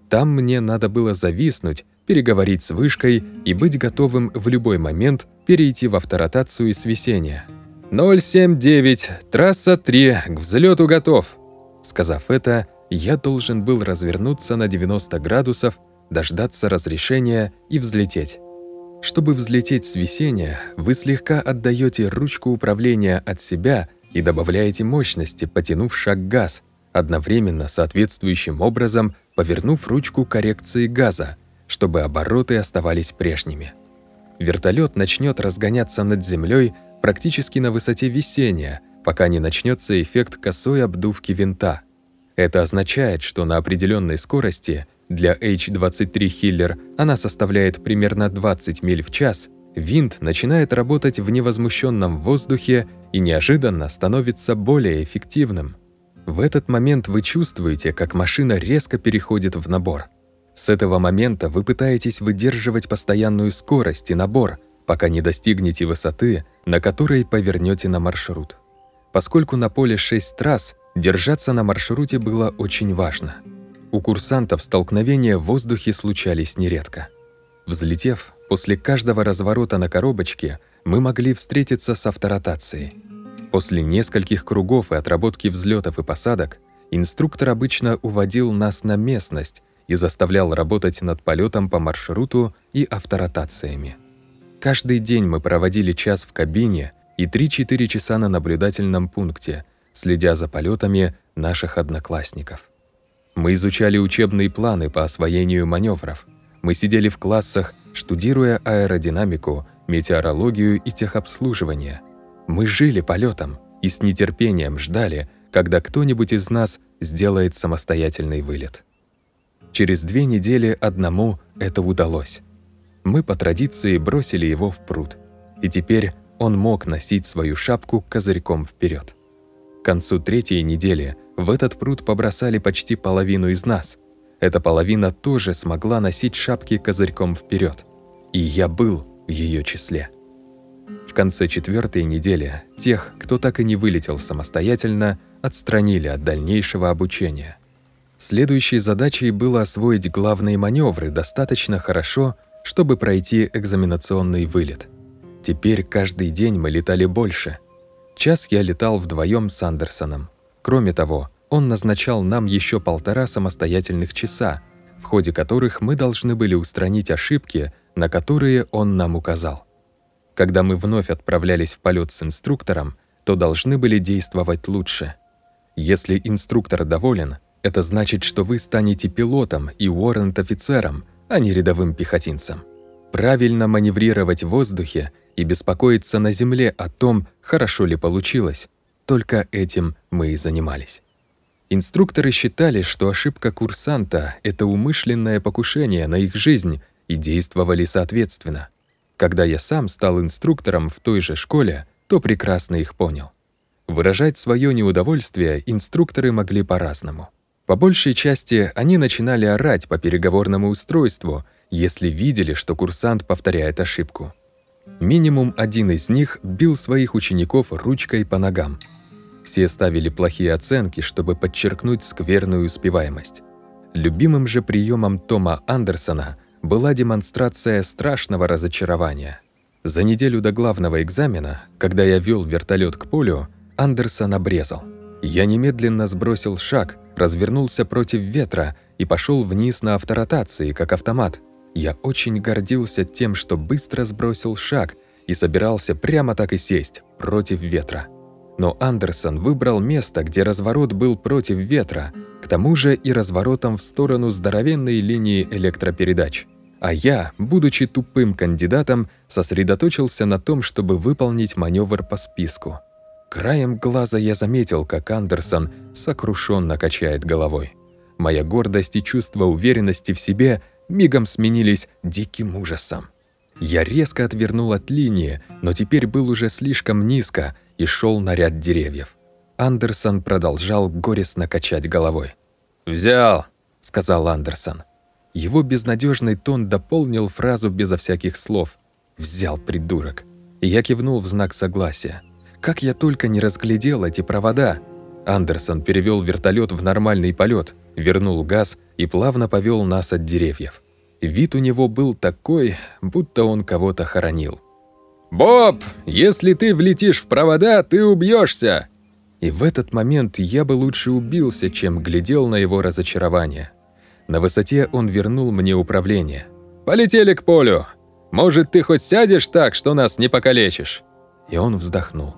Там мне надо было зависнуть, переговорить с вышкой и быть готовым в любой момент перейти в авторотацию с весенния. «079, трасса 3, к взлету готов!» Сказав это, я должен был развернуться на 90 градусов, дождаться разрешения и взлететь. Чтобы взлететь с весенния, вы слегка отдаете ручку управления от себя и добавляете мощности, потянув шаг газ, одновременно соответствующим образом повернув ручку коррекции газа, чтобы обороты оставались прежними. Вертолет начнет разгоняться над землей практически на высоте весенния, пока не начнется эффект косой обдувки винта. Это означает, что на определенной скорости для H-23 Хиллер она составляет примерно 20 миль в час, винт начинает работать в невозмущенном воздухе и неожиданно становится более эффективным. В этот момент вы чувствуете, как машина резко переходит в набор. С этого момента вы пытаетесь выдерживать постоянную скорость и набор, пока не достигнете высоты, на которой повернете на маршрут. Поскольку на поле 6 трасс, держаться на маршруте было очень важно. У курсантов столкновения в воздухе случались нередко. Взлетев, после каждого разворота на коробочке мы могли встретиться с авторотацией. После нескольких кругов и отработки взлетов и посадок инструктор обычно уводил нас на местность и заставлял работать над полетом по маршруту и авторотациями. Каждый день мы проводили час в кабине и 3-4 часа на наблюдательном пункте, следя за полетами наших одноклассников. Мы изучали учебные планы по освоению маневров. Мы сидели в классах, штудируя аэродинамику, метеорологию и техобслуживание. Мы жили полетом и с нетерпением ждали, когда кто-нибудь из нас сделает самостоятельный вылет. Через две недели одному это удалось. Мы по традиции бросили его в пруд, и теперь он мог носить свою шапку козырьком вперед. К концу третьей недели в этот пруд побросали почти половину из нас. Эта половина тоже смогла носить шапки козырьком вперед, и я был в ее числе. В конце четвертой недели тех, кто так и не вылетел самостоятельно, отстранили от дальнейшего обучения. Следующей задачей было освоить главные маневры достаточно хорошо, чтобы пройти экзаменационный вылет. Теперь каждый день мы летали больше. Час я летал вдвоем с Андерсоном. Кроме того, он назначал нам еще полтора самостоятельных часа, в ходе которых мы должны были устранить ошибки, на которые он нам указал. Когда мы вновь отправлялись в полет с инструктором, то должны были действовать лучше. Если инструктор доволен, это значит, что вы станете пилотом и уоррент-офицером, а не рядовым пехотинцем. Правильно маневрировать в воздухе и беспокоиться на земле о том, хорошо ли получилось. Только этим мы и занимались. Инструкторы считали, что ошибка курсанта — это умышленное покушение на их жизнь и действовали соответственно. Когда я сам стал инструктором в той же школе, то прекрасно их понял. Выражать свое неудовольствие инструкторы могли по-разному. По большей части они начинали орать по переговорному устройству, если видели, что курсант повторяет ошибку. Минимум один из них бил своих учеников ручкой по ногам. Все ставили плохие оценки, чтобы подчеркнуть скверную успеваемость. Любимым же приемом Тома Андерсона была демонстрация страшного разочарования. За неделю до главного экзамена, когда я вел вертолет к полю, Андерсон обрезал. Я немедленно сбросил шаг, развернулся против ветра и пошел вниз на авторотации, как автомат. Я очень гордился тем, что быстро сбросил шаг и собирался прямо так и сесть, против ветра. Но Андерсон выбрал место, где разворот был против ветра, к тому же и разворотом в сторону здоровенной линии электропередач. А я, будучи тупым кандидатом, сосредоточился на том, чтобы выполнить маневр по списку. Краем глаза я заметил, как Андерсон сокрушенно качает головой. Моя гордость и чувство уверенности в себе мигом сменились диким ужасом. Я резко отвернул от линии, но теперь был уже слишком низко и шел на ряд деревьев. Андерсон продолжал горестно качать головой. «Взял», — сказал Андерсон. Его безнадежный тон дополнил фразу безо всяких слов. «Взял, придурок». Я кивнул в знак согласия. Как я только не разглядел эти провода. Андерсон перевел вертолет в нормальный полет, вернул газ и плавно повел нас от деревьев. Вид у него был такой, будто он кого-то хоронил. «Боб, если ты влетишь в провода, ты убьешься!» И в этот момент я бы лучше убился, чем глядел на его разочарование. На высоте он вернул мне управление. «Полетели к полю! Может, ты хоть сядешь так, что нас не покалечишь?» И он вздохнул.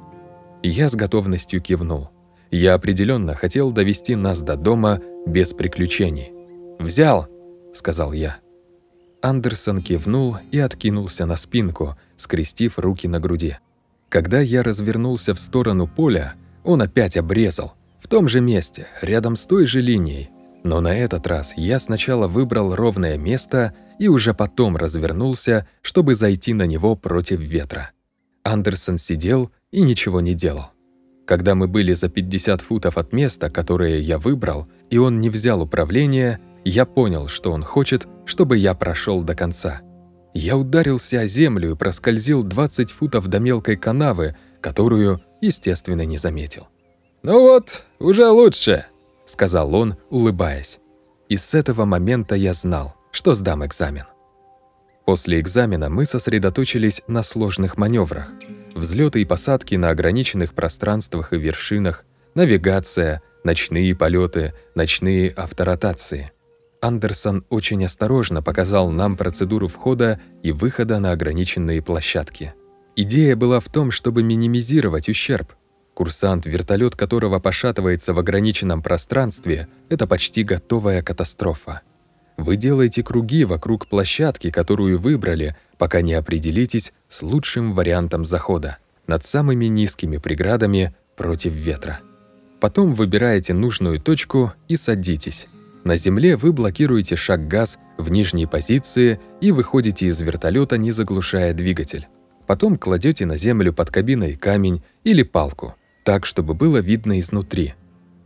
Я с готовностью кивнул. Я определенно хотел довести нас до дома без приключений. «Взял!» — сказал я. Андерсон кивнул и откинулся на спинку, скрестив руки на груди. Когда я развернулся в сторону поля, он опять обрезал, в том же месте, рядом с той же линией. Но на этот раз я сначала выбрал ровное место и уже потом развернулся, чтобы зайти на него против ветра. Андерсон сидел и ничего не делал. Когда мы были за 50 футов от места, которое я выбрал, и он не взял управление, я понял, что он хочет, чтобы я прошел до конца. Я ударился о землю и проскользил 20 футов до мелкой канавы, которую, естественно, не заметил. «Ну вот, уже лучше», — сказал он, улыбаясь. И с этого момента я знал, что сдам экзамен. После экзамена мы сосредоточились на сложных маневрах. Взлеты и посадки на ограниченных пространствах и вершинах, навигация, ночные полеты, ночные авторотации. Андерсон очень осторожно показал нам процедуру входа и выхода на ограниченные площадки. Идея была в том, чтобы минимизировать ущерб. Курсант, вертолет которого пошатывается в ограниченном пространстве, это почти готовая катастрофа. Вы делаете круги вокруг площадки, которую выбрали, пока не определитесь с лучшим вариантом захода, над самыми низкими преградами против ветра. Потом выбираете нужную точку и садитесь. На земле вы блокируете шаг-газ в нижней позиции и выходите из вертолета, не заглушая двигатель. Потом кладете на землю под кабиной камень или палку, так, чтобы было видно изнутри.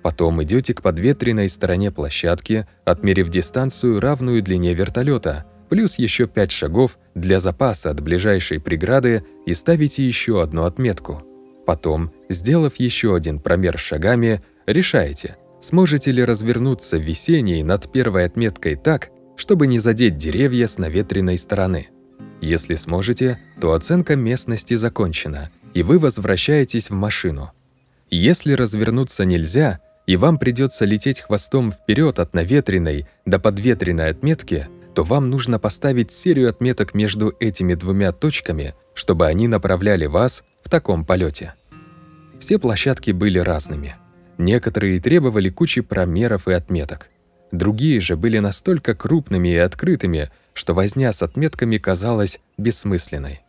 Потом идете к подветренной стороне площадки, отмерив дистанцию, равную длине вертолета, плюс еще 5 шагов для запаса от ближайшей преграды и ставите еще одну отметку. Потом, сделав еще один промер шагами, решаете – Сможете ли развернуться в весенней над первой отметкой так, чтобы не задеть деревья с наветренной стороны? Если сможете, то оценка местности закончена, и вы возвращаетесь в машину. Если развернуться нельзя, и вам придется лететь хвостом вперед от наветренной до подветренной отметки, то вам нужно поставить серию отметок между этими двумя точками, чтобы они направляли вас в таком полете. Все площадки были разными – Некоторые требовали кучи промеров и отметок. Другие же были настолько крупными и открытыми, что возня с отметками казалась бессмысленной.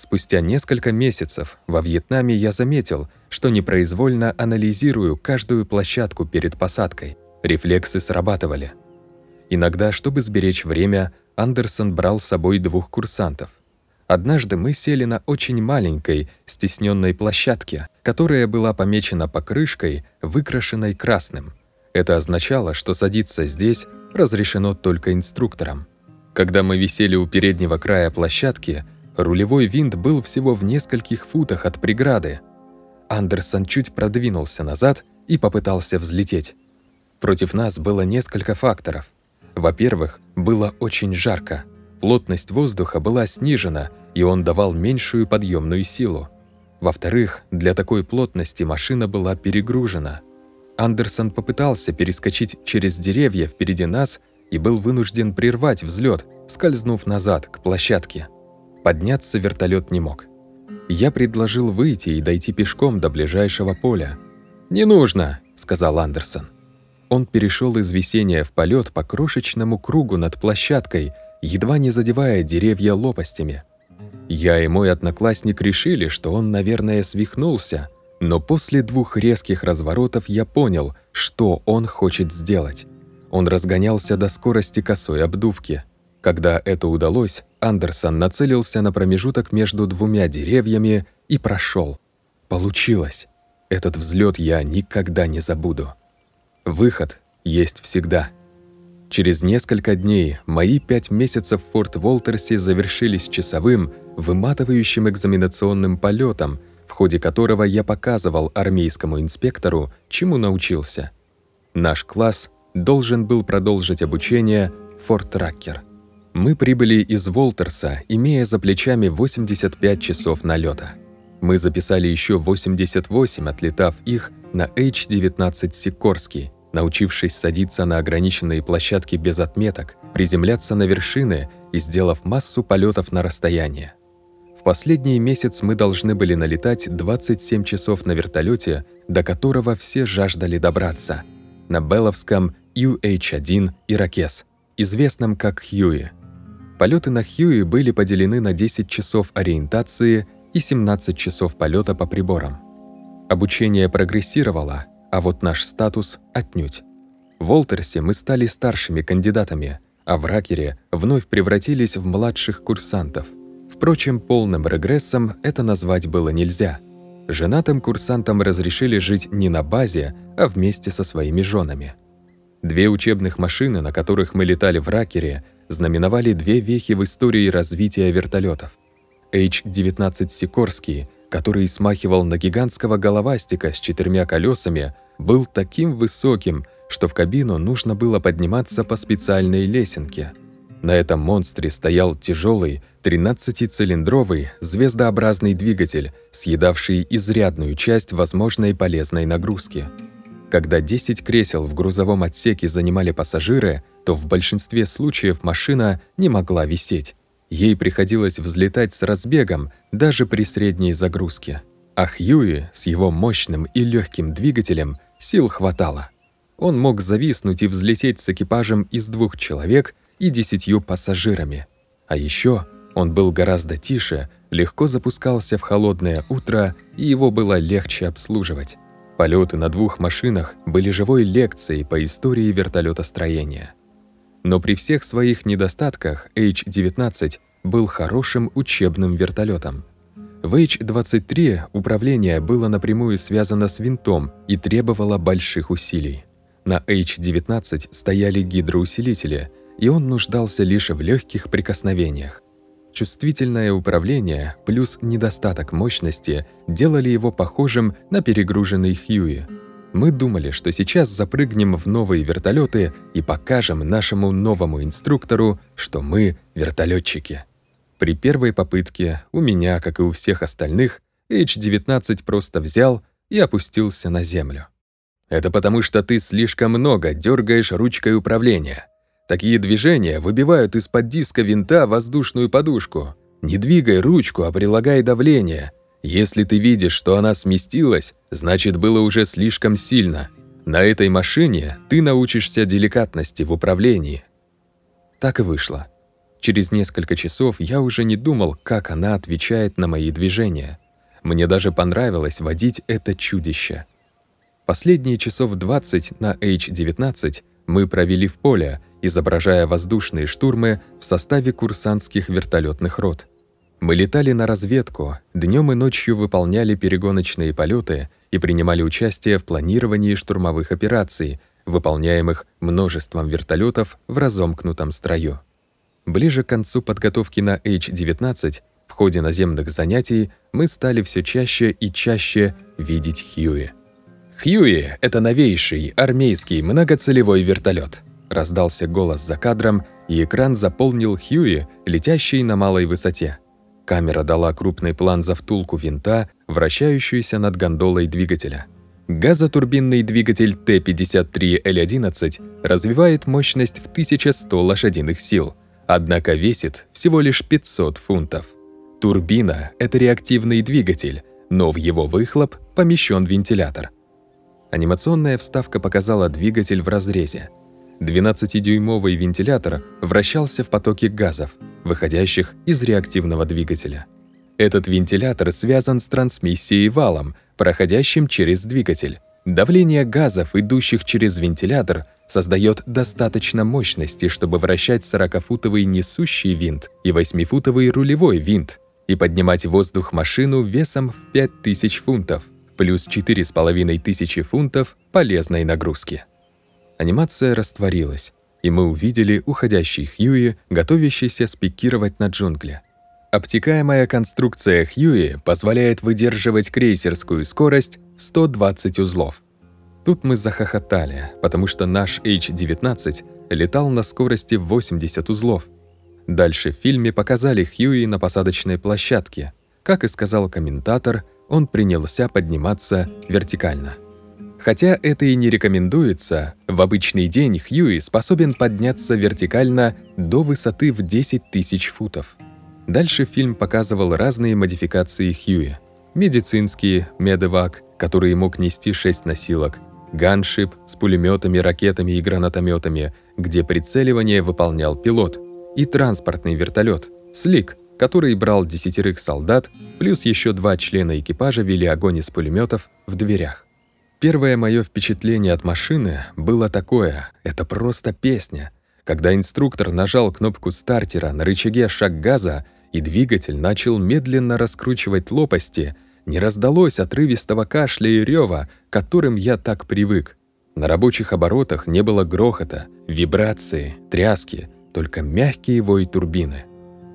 Спустя несколько месяцев во Вьетнаме я заметил, что непроизвольно анализирую каждую площадку перед посадкой. Рефлексы срабатывали. Иногда, чтобы сберечь время, Андерсон брал с собой двух курсантов. Однажды мы сели на очень маленькой, стесненной площадке, которая была помечена покрышкой, выкрашенной красным. Это означало, что садиться здесь разрешено только инструкторам. Когда мы висели у переднего края площадки, рулевой винт был всего в нескольких футах от преграды. Андерсон чуть продвинулся назад и попытался взлететь. Против нас было несколько факторов. Во-первых, было очень жарко. Плотность воздуха была снижена, и он давал меньшую подъемную силу. Во-вторых, для такой плотности машина была перегружена. Андерсон попытался перескочить через деревья впереди нас и был вынужден прервать взлет, скользнув назад к площадке. Подняться вертолет не мог. Я предложил выйти и дойти пешком до ближайшего поля. «Не нужно», — сказал Андерсон. Он перешел из весения в полет по крошечному кругу над площадкой, едва не задевая деревья лопастями. Я и мой одноклассник решили, что он, наверное, свихнулся, но после двух резких разворотов я понял, что он хочет сделать. Он разгонялся до скорости косой обдувки. Когда это удалось, Андерсон нацелился на промежуток между двумя деревьями и прошел. Получилось. Этот взлет я никогда не забуду. Выход есть всегда. Через несколько дней мои пять месяцев в Форт Волтерсе завершились часовым, выматывающим экзаменационным полетом, в ходе которого я показывал армейскому инспектору, чему научился. Наш класс должен был продолжить обучение Форт Раккер. Мы прибыли из Волтерса, имея за плечами 85 часов налета. Мы записали еще 88, отлетав их на H-19 Сикорский, научившись садиться на ограниченные площадки без отметок, приземляться на вершины и сделав массу полетов на расстояние. В последний месяц мы должны были налетать 27 часов на вертолете, до которого все жаждали добраться, на Белловском UH-1 «Иракес», известном как Хьюи. Полеты на Хьюи были поделены на 10 часов ориентации и 17 часов полета по приборам. Обучение прогрессировало, а вот наш статус отнюдь. В Волтерсе мы стали старшими кандидатами, а в Ракере вновь превратились в младших курсантов. Впрочем, полным регрессом это назвать было нельзя. Женатым курсантам разрешили жить не на базе, а вместе со своими женами. Две учебных машины, на которых мы летали в Ракере, знаменовали две вехи в истории развития вертолетов. H-19 «Сикорский», который смахивал на гигантского головастика с четырьмя колесами, был таким высоким, что в кабину нужно было подниматься по специальной лесенке. На этом монстре стоял тяжелый 13-цилиндровый звездообразный двигатель, съедавший изрядную часть возможной полезной нагрузки. Когда 10 кресел в грузовом отсеке занимали пассажиры, то в большинстве случаев машина не могла висеть. Ей приходилось взлетать с разбегом даже при средней загрузке. А Хьюи с его мощным и легким двигателем сил хватало. Он мог зависнуть и взлететь с экипажем из двух человек и десятью пассажирами. А еще он был гораздо тише, легко запускался в холодное утро, и его было легче обслуживать. Полеты на двух машинах были живой лекцией по истории вертолетостроения. Но при всех своих недостатках H-19 был хорошим учебным вертолетом. В H-23 управление было напрямую связано с винтом и требовало больших усилий. На H-19 стояли гидроусилители, и он нуждался лишь в легких прикосновениях. Чувствительное управление плюс недостаток мощности делали его похожим на перегруженный Хьюи – мы думали, что сейчас запрыгнем в новые вертолеты и покажем нашему новому инструктору, что мы вертолетчики. При первой попытке у меня, как и у всех остальных, H-19 просто взял и опустился на землю. Это потому, что ты слишком много дергаешь ручкой управления. Такие движения выбивают из-под диска винта воздушную подушку. Не двигай ручку, а прилагай давление — если ты видишь, что она сместилась, значит, было уже слишком сильно. На этой машине ты научишься деликатности в управлении. Так и вышло. Через несколько часов я уже не думал, как она отвечает на мои движения. Мне даже понравилось водить это чудище. Последние часов 20 на H-19 мы провели в поле, изображая воздушные штурмы в составе курсантских вертолетных рот. Мы летали на разведку, днем и ночью выполняли перегоночные полеты и принимали участие в планировании штурмовых операций, выполняемых множеством вертолетов в разомкнутом строю. Ближе к концу подготовки на H-19 в ходе наземных занятий мы стали все чаще и чаще видеть Хьюи. «Хьюи — это новейший армейский многоцелевой вертолет», раздался голос за кадром, и экран заполнил Хьюи, летящий на малой высоте. Камера дала крупный план за втулку винта, вращающуюся над гондолой двигателя. Газотурбинный двигатель Т-53Л11 развивает мощность в 1100 лошадиных сил, однако весит всего лишь 500 фунтов. Турбина — это реактивный двигатель, но в его выхлоп помещен вентилятор. Анимационная вставка показала двигатель в разрезе. 12-дюймовый вентилятор вращался в потоке газов, выходящих из реактивного двигателя. Этот вентилятор связан с трансмиссией валом, проходящим через двигатель. Давление газов, идущих через вентилятор, создает достаточно мощности, чтобы вращать 40-футовый несущий винт и 8-футовый рулевой винт и поднимать воздух машину весом в 5000 фунтов, плюс 4500 фунтов полезной нагрузки. Анимация растворилась, и мы увидели уходящий Хьюи, готовящийся спикировать на джунгли. Обтекаемая конструкция Хьюи позволяет выдерживать крейсерскую скорость в 120 узлов. Тут мы захохотали, потому что наш H-19 летал на скорости 80 узлов. Дальше в фильме показали Хьюи на посадочной площадке. Как и сказал комментатор, он принялся подниматься вертикально. Хотя это и не рекомендуется, в обычный день Хьюи способен подняться вертикально до высоты в 10 тысяч футов. Дальше фильм показывал разные модификации Хьюи. Медицинские, медевак, который мог нести 6 носилок, ганшип с пулеметами, ракетами и гранатометами, где прицеливание выполнял пилот, и транспортный вертолет, слик, который брал десятерых солдат, плюс еще два члена экипажа вели огонь из пулеметов в дверях. Первое мое впечатление от машины было такое — это просто песня. Когда инструктор нажал кнопку стартера на рычаге шаг газа, и двигатель начал медленно раскручивать лопасти, не раздалось отрывистого кашля и рева, к которым я так привык. На рабочих оборотах не было грохота, вибрации, тряски, только мягкие вой турбины.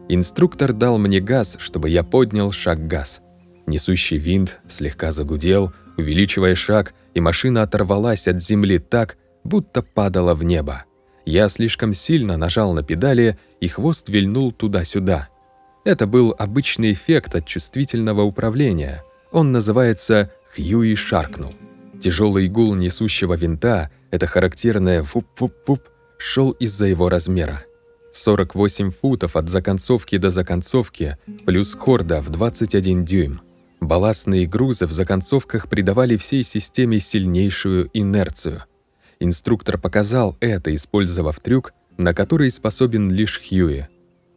Инструктор дал мне газ, чтобы я поднял шаг газ. Несущий винт слегка загудел, увеличивая шаг, и машина оторвалась от земли так, будто падала в небо. Я слишком сильно нажал на педали, и хвост вильнул туда-сюда. Это был обычный эффект от чувствительного управления. Он называется «Хьюи шаркнул». Тяжелый гул несущего винта, это характерное «вуп-вуп-вуп», шел из-за его размера. 48 футов от законцовки до законцовки, плюс хорда в 21 дюйм. Балластные грузы в законцовках придавали всей системе сильнейшую инерцию. Инструктор показал это, использовав трюк, на который способен лишь Хьюи.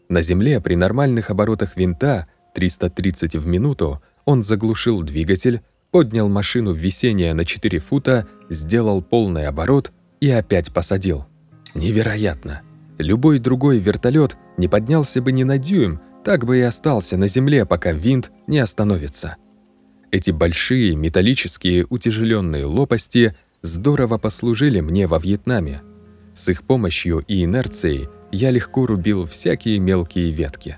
На Земле при нормальных оборотах винта 330 в минуту он заглушил двигатель, поднял машину в весение на 4 фута, сделал полный оборот и опять посадил. Невероятно! Любой другой вертолет не поднялся бы ни на дюйм, так бы и остался на земле, пока винт не остановится. Эти большие металлические утяжеленные лопасти здорово послужили мне во Вьетнаме. С их помощью и инерцией я легко рубил всякие мелкие ветки.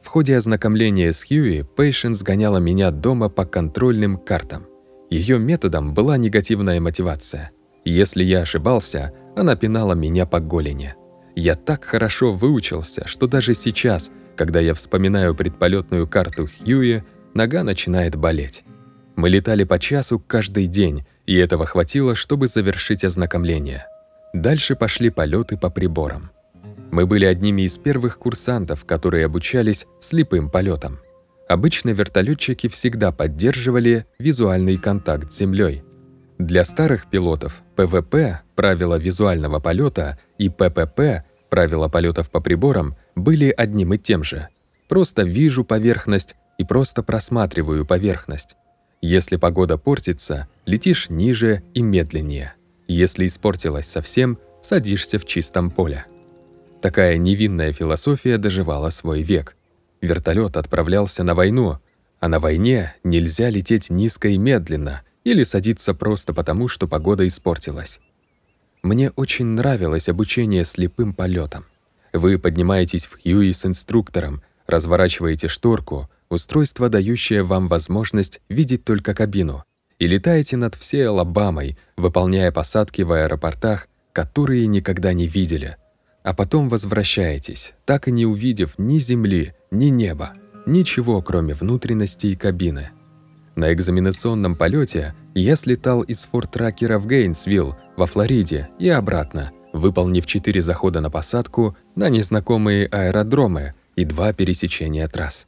В ходе ознакомления с Хьюи Пейшенс гоняла меня дома по контрольным картам. Ее методом была негативная мотивация. Если я ошибался, она пинала меня по голени. Я так хорошо выучился, что даже сейчас, когда я вспоминаю предполетную карту Хьюи, нога начинает болеть. Мы летали по часу каждый день, и этого хватило, чтобы завершить ознакомление. Дальше пошли полеты по приборам. Мы были одними из первых курсантов, которые обучались слепым полетам. Обычно вертолетчики всегда поддерживали визуальный контакт с землей. Для старых пилотов ПВП – правила визуального полета и ППП – правила полетов по приборам были одним и тем же. Просто вижу поверхность и просто просматриваю поверхность. Если погода портится, летишь ниже и медленнее. Если испортилась совсем, садишься в чистом поле. Такая невинная философия доживала свой век. Вертолет отправлялся на войну, а на войне нельзя лететь низко и медленно или садиться просто потому, что погода испортилась. Мне очень нравилось обучение слепым полетам. Вы поднимаетесь в Хьюи с инструктором, разворачиваете шторку, устройство, дающее вам возможность видеть только кабину, и летаете над всей Алабамой, выполняя посадки в аэропортах, которые никогда не видели, а потом возвращаетесь, так и не увидев ни земли, ни неба, ничего, кроме внутренностей кабины. На экзаменационном полете я слетал из Форт Ракера в Гейнсвилл, во Флориде, и обратно, выполнив четыре захода на посадку на незнакомые аэродромы и два пересечения трасс.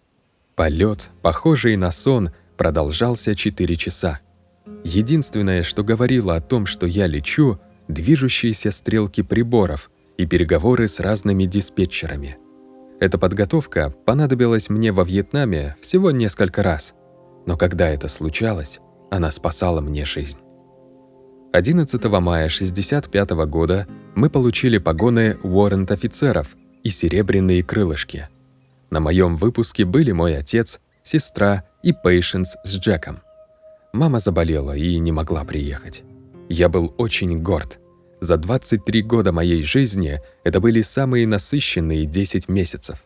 Полет, похожий на сон, продолжался 4 часа. Единственное, что говорило о том, что я лечу, движущиеся стрелки приборов и переговоры с разными диспетчерами. Эта подготовка понадобилась мне во Вьетнаме всего несколько раз, но когда это случалось, она спасала мне жизнь. 11 мая 1965 года мы получили погоны уоррент-офицеров и серебряные крылышки. На моем выпуске были мой отец, сестра и Пейшенс с Джеком. Мама заболела и не могла приехать. Я был очень горд. За 23 года моей жизни это были самые насыщенные 10 месяцев.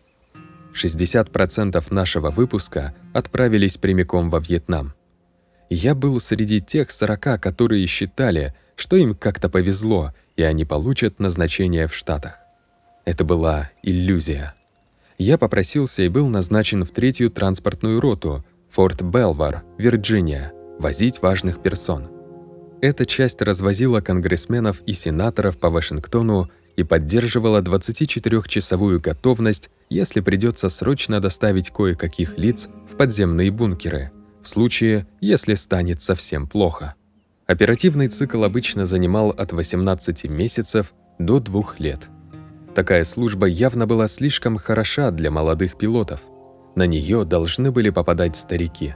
60% нашего выпуска отправились прямиком во Вьетнам. Я был среди тех 40, которые считали, что им как-то повезло, и они получат назначение в Штатах. Это была иллюзия. Я попросился и был назначен в третью транспортную роту, Форт Белвар, Вирджиния, возить важных персон. Эта часть развозила конгрессменов и сенаторов по Вашингтону и поддерживала 24-часовую готовность, если придется срочно доставить кое-каких лиц в подземные бункеры, случае, если станет совсем плохо. Оперативный цикл обычно занимал от 18 месяцев до 2 лет. Такая служба явно была слишком хороша для молодых пилотов. На нее должны были попадать старики.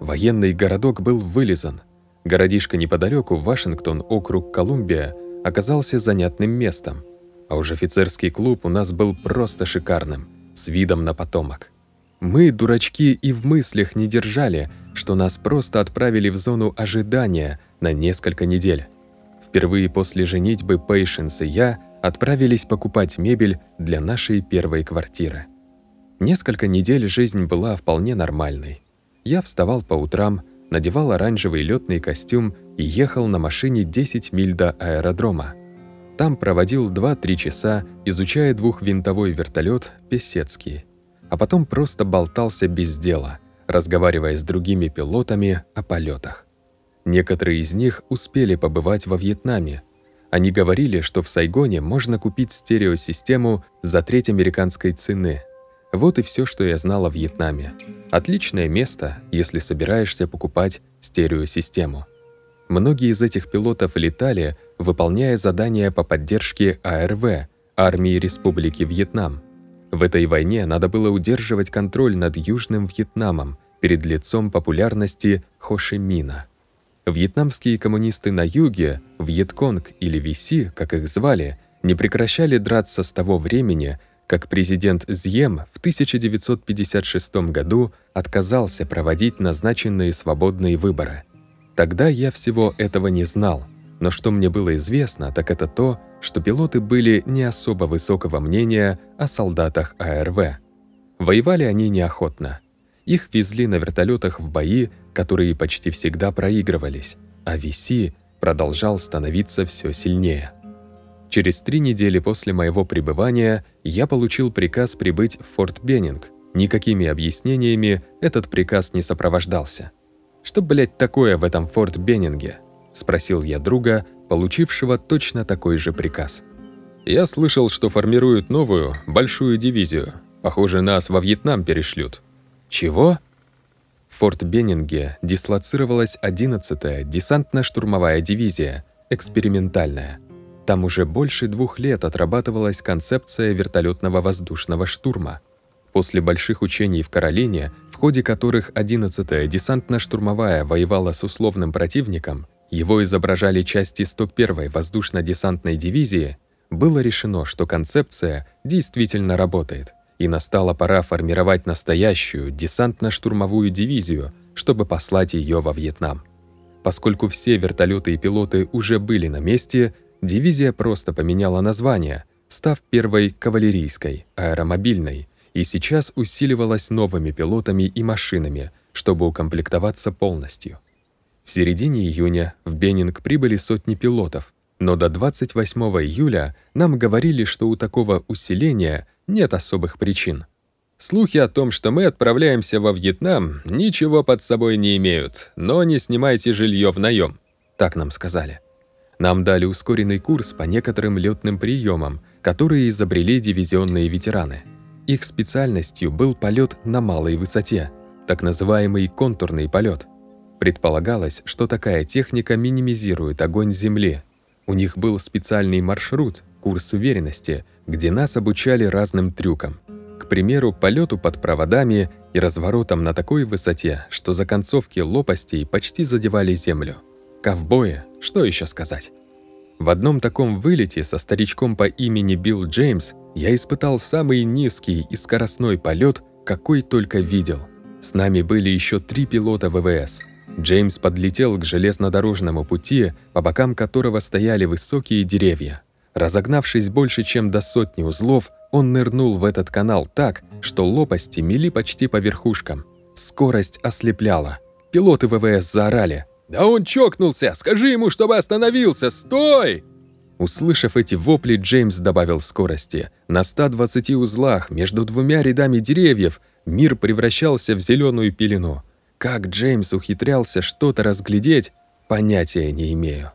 Военный городок был вылизан. Городишко неподалеку, Вашингтон, округ Колумбия, оказался занятным местом. А уж офицерский клуб у нас был просто шикарным, с видом на потомок. Мы, дурачки, и в мыслях не держали, что нас просто отправили в зону ожидания на несколько недель. Впервые после женитьбы Пейшенс и я отправились покупать мебель для нашей первой квартиры. Несколько недель жизнь была вполне нормальной. Я вставал по утрам, надевал оранжевый летный костюм и ехал на машине 10 миль до аэродрома. Там проводил 2-3 часа, изучая двухвинтовой вертолет «Песецкий», а потом просто болтался без дела, разговаривая с другими пилотами о полетах. Некоторые из них успели побывать во Вьетнаме. Они говорили, что в Сайгоне можно купить стереосистему за треть американской цены. Вот и все, что я знала о Вьетнаме. Отличное место, если собираешься покупать стереосистему. Многие из этих пилотов летали, выполняя задания по поддержке АРВ, армии Республики Вьетнам. В этой войне надо было удерживать контроль над Южным Вьетнамом перед лицом популярности Хошимина. Вьетнамские коммунисты на юге, Вьетконг или Виси, как их звали, не прекращали драться с того времени, как президент Зьем в 1956 году отказался проводить назначенные свободные выборы. Тогда я всего этого не знал, но что мне было известно, так это то, что пилоты были не особо высокого мнения о солдатах АРВ. Воевали они неохотно. Их везли на вертолетах в бои, которые почти всегда проигрывались, а VC продолжал становиться все сильнее. Через три недели после моего пребывания я получил приказ прибыть в Форт Беннинг. Никакими объяснениями этот приказ не сопровождался. «Что, блядь, такое в этом Форт Беннинге?» – спросил я друга, получившего точно такой же приказ. «Я слышал, что формируют новую, большую дивизию. Похоже, нас во Вьетнам перешлют». «Чего?» В Форт Беннинге дислоцировалась 11-я десантно-штурмовая дивизия, экспериментальная. Там уже больше двух лет отрабатывалась концепция вертолетного воздушного штурма. После больших учений в Каролине, в ходе которых 11-я десантно-штурмовая воевала с условным противником, его изображали части 101-й воздушно-десантной дивизии, было решено, что концепция действительно работает – и настала пора формировать настоящую десантно-штурмовую дивизию, чтобы послать ее во Вьетнам. Поскольку все вертолеты и пилоты уже были на месте, дивизия просто поменяла название, став первой кавалерийской, аэромобильной, и сейчас усиливалась новыми пилотами и машинами, чтобы укомплектоваться полностью. В середине июня в Беннинг прибыли сотни пилотов, но до 28 июля нам говорили, что у такого усиления нет особых причин. Слухи о том, что мы отправляемся во Вьетнам, ничего под собой не имеют, но не снимайте жилье в наем, так нам сказали. Нам дали ускоренный курс по некоторым летным приемам, которые изобрели дивизионные ветераны. Их специальностью был полет на малой высоте, так называемый контурный полет. Предполагалось, что такая техника минимизирует огонь земли у них был специальный маршрут, курс уверенности, где нас обучали разным трюкам. К примеру, полету под проводами и разворотом на такой высоте, что за концовки лопастей почти задевали землю. Ковбои, что еще сказать? В одном таком вылете со старичком по имени Билл Джеймс я испытал самый низкий и скоростной полет, какой только видел. С нами были еще три пилота ВВС – Джеймс подлетел к железнодорожному пути, по бокам которого стояли высокие деревья. Разогнавшись больше, чем до сотни узлов, он нырнул в этот канал так, что лопасти мели почти по верхушкам. Скорость ослепляла. Пилоты ВВС заорали. «Да он чокнулся! Скажи ему, чтобы остановился! Стой!» Услышав эти вопли, Джеймс добавил скорости. На 120 узлах между двумя рядами деревьев мир превращался в зеленую пелену. Как Джеймс ухитрялся что-то разглядеть, понятия не имею.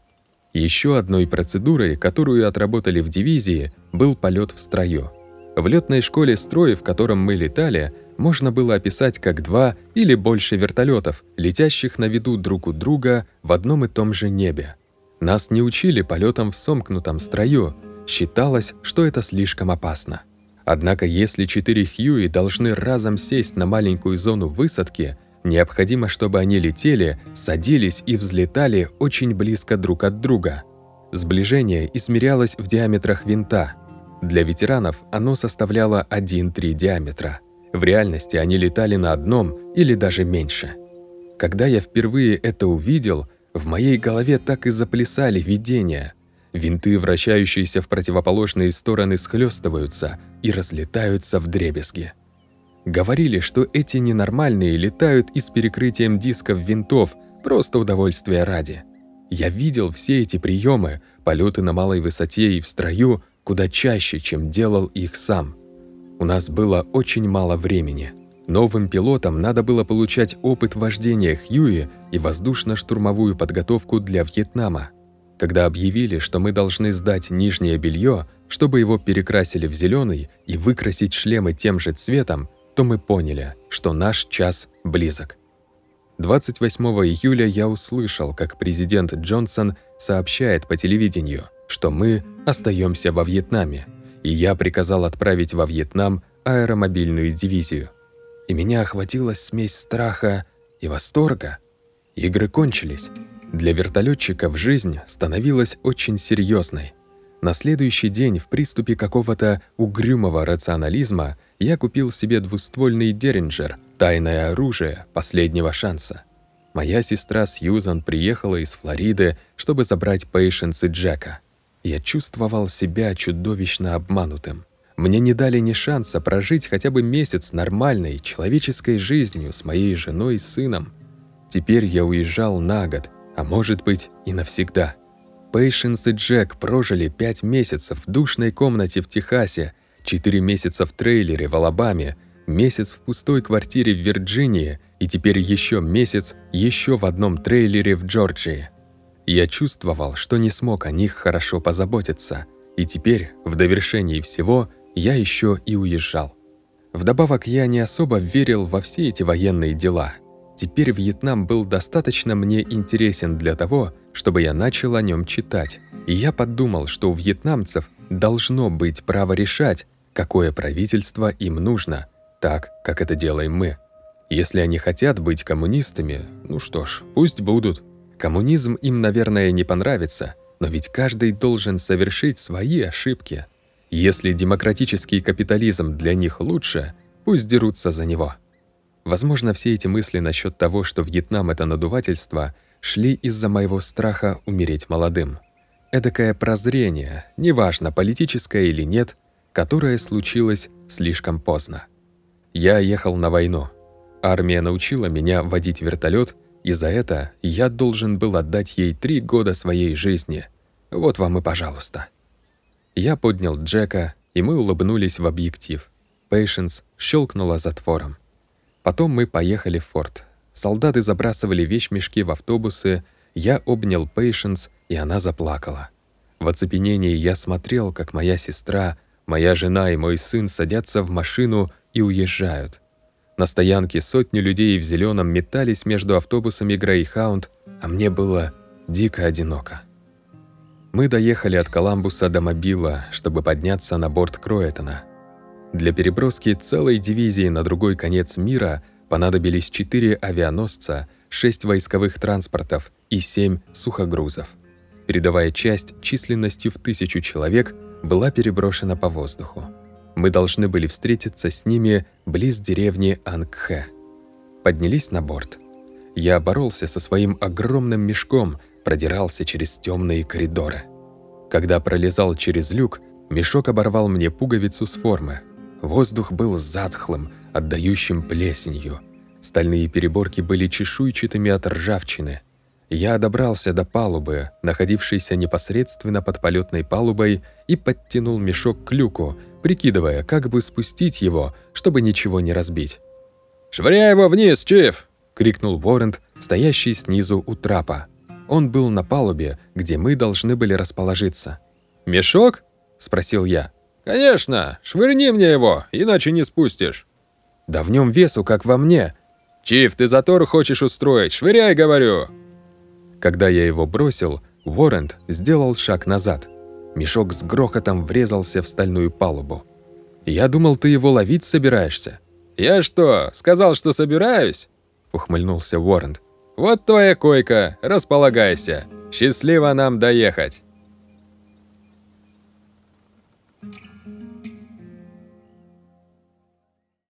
Еще одной процедурой, которую отработали в дивизии, был полет в строю. В летной школе строя, в котором мы летали, можно было описать как два или больше вертолетов, летящих на виду друг у друга в одном и том же небе. Нас не учили полетам в сомкнутом строю, считалось, что это слишком опасно. Однако если четыре Хьюи должны разом сесть на маленькую зону высадки, необходимо, чтобы они летели, садились и взлетали очень близко друг от друга. Сближение измерялось в диаметрах винта. Для ветеранов оно составляло 1-3 диаметра. В реальности они летали на одном или даже меньше. Когда я впервые это увидел, в моей голове так и заплясали видения – Винты, вращающиеся в противоположные стороны, схлестываются и разлетаются в дребезги. Говорили, что эти ненормальные летают и с перекрытием дисков винтов, просто удовольствия ради. Я видел все эти приемы, полеты на малой высоте и в строю, куда чаще, чем делал их сам. У нас было очень мало времени. Новым пилотам надо было получать опыт вождения Хьюи и воздушно-штурмовую подготовку для Вьетнама. Когда объявили, что мы должны сдать нижнее белье, чтобы его перекрасили в зеленый и выкрасить шлемы тем же цветом, то мы поняли, что наш час близок. 28 июля я услышал, как президент Джонсон сообщает по телевидению, что мы остаемся во Вьетнаме, и я приказал отправить во Вьетнам аэромобильную дивизию. И меня охватила смесь страха и восторга. Игры кончились. Для вертолетчиков жизнь становилась очень серьезной. На следующий день в приступе какого-то угрюмого рационализма я купил себе двуствольный Деринджер, тайное оружие последнего шанса. Моя сестра Сьюзан приехала из Флориды, чтобы забрать Пейшенс и Джека. Я чувствовал себя чудовищно обманутым. Мне не дали ни шанса прожить хотя бы месяц нормальной человеческой жизнью с моей женой и сыном. Теперь я уезжал на год, а может быть и навсегда. Пейшенс и Джек прожили пять месяцев в душной комнате в Техасе, четыре месяца в трейлере в Алабаме, месяц в пустой квартире в Вирджинии и теперь еще месяц еще в одном трейлере в Джорджии. Я чувствовал, что не смог о них хорошо позаботиться, и теперь, в довершении всего, я еще и уезжал. Вдобавок, я не особо верил во все эти военные дела – Теперь Вьетнам был достаточно мне интересен для того, чтобы я начал о нем читать. И я подумал, что у вьетнамцев должно быть право решать, какое правительство им нужно, так, как это делаем мы. Если они хотят быть коммунистами, ну что ж, пусть будут. Коммунизм им, наверное, не понравится, но ведь каждый должен совершить свои ошибки. Если демократический капитализм для них лучше, пусть дерутся за него. Возможно, все эти мысли насчет того, что Вьетнам — это надувательство, шли из-за моего страха умереть молодым. Эдакое прозрение, неважно, политическое или нет, которое случилось слишком поздно. Я ехал на войну. Армия научила меня водить вертолет, и за это я должен был отдать ей три года своей жизни. Вот вам и пожалуйста. Я поднял Джека, и мы улыбнулись в объектив. Пейшенс щелкнула затвором. Потом мы поехали в форт. Солдаты забрасывали вещмешки в автобусы, я обнял Пейшенс, и она заплакала. В оцепенении я смотрел, как моя сестра, моя жена и мой сын садятся в машину и уезжают. На стоянке сотни людей в зеленом метались между автобусами Грейхаунд, а мне было дико одиноко. Мы доехали от Коламбуса до Мобила, чтобы подняться на борт Кроэтона — для переброски целой дивизии на другой конец мира понадобились 4 авианосца, 6 войсковых транспортов и 7 сухогрузов. Передовая часть численностью в тысячу человек была переброшена по воздуху. Мы должны были встретиться с ними близ деревни Ангхэ. Поднялись на борт. Я боролся со своим огромным мешком, продирался через темные коридоры. Когда пролезал через люк, мешок оборвал мне пуговицу с формы, Воздух был затхлым, отдающим плесенью. Стальные переборки были чешуйчатыми от ржавчины. Я добрался до палубы, находившейся непосредственно под полетной палубой, и подтянул мешок к люку, прикидывая, как бы спустить его, чтобы ничего не разбить. «Швыряй его вниз, Чиф!» — крикнул Воррент, стоящий снизу у трапа. Он был на палубе, где мы должны были расположиться. «Мешок?» — спросил я. «Конечно! Швырни мне его, иначе не спустишь!» «Да в нем весу, как во мне!» «Чиф, ты затор хочешь устроить? Швыряй, говорю!» Когда я его бросил, Уоррент сделал шаг назад. Мешок с грохотом врезался в стальную палубу. «Я думал, ты его ловить собираешься». «Я что, сказал, что собираюсь?» — ухмыльнулся Уоррент. «Вот твоя койка, располагайся. Счастливо нам доехать».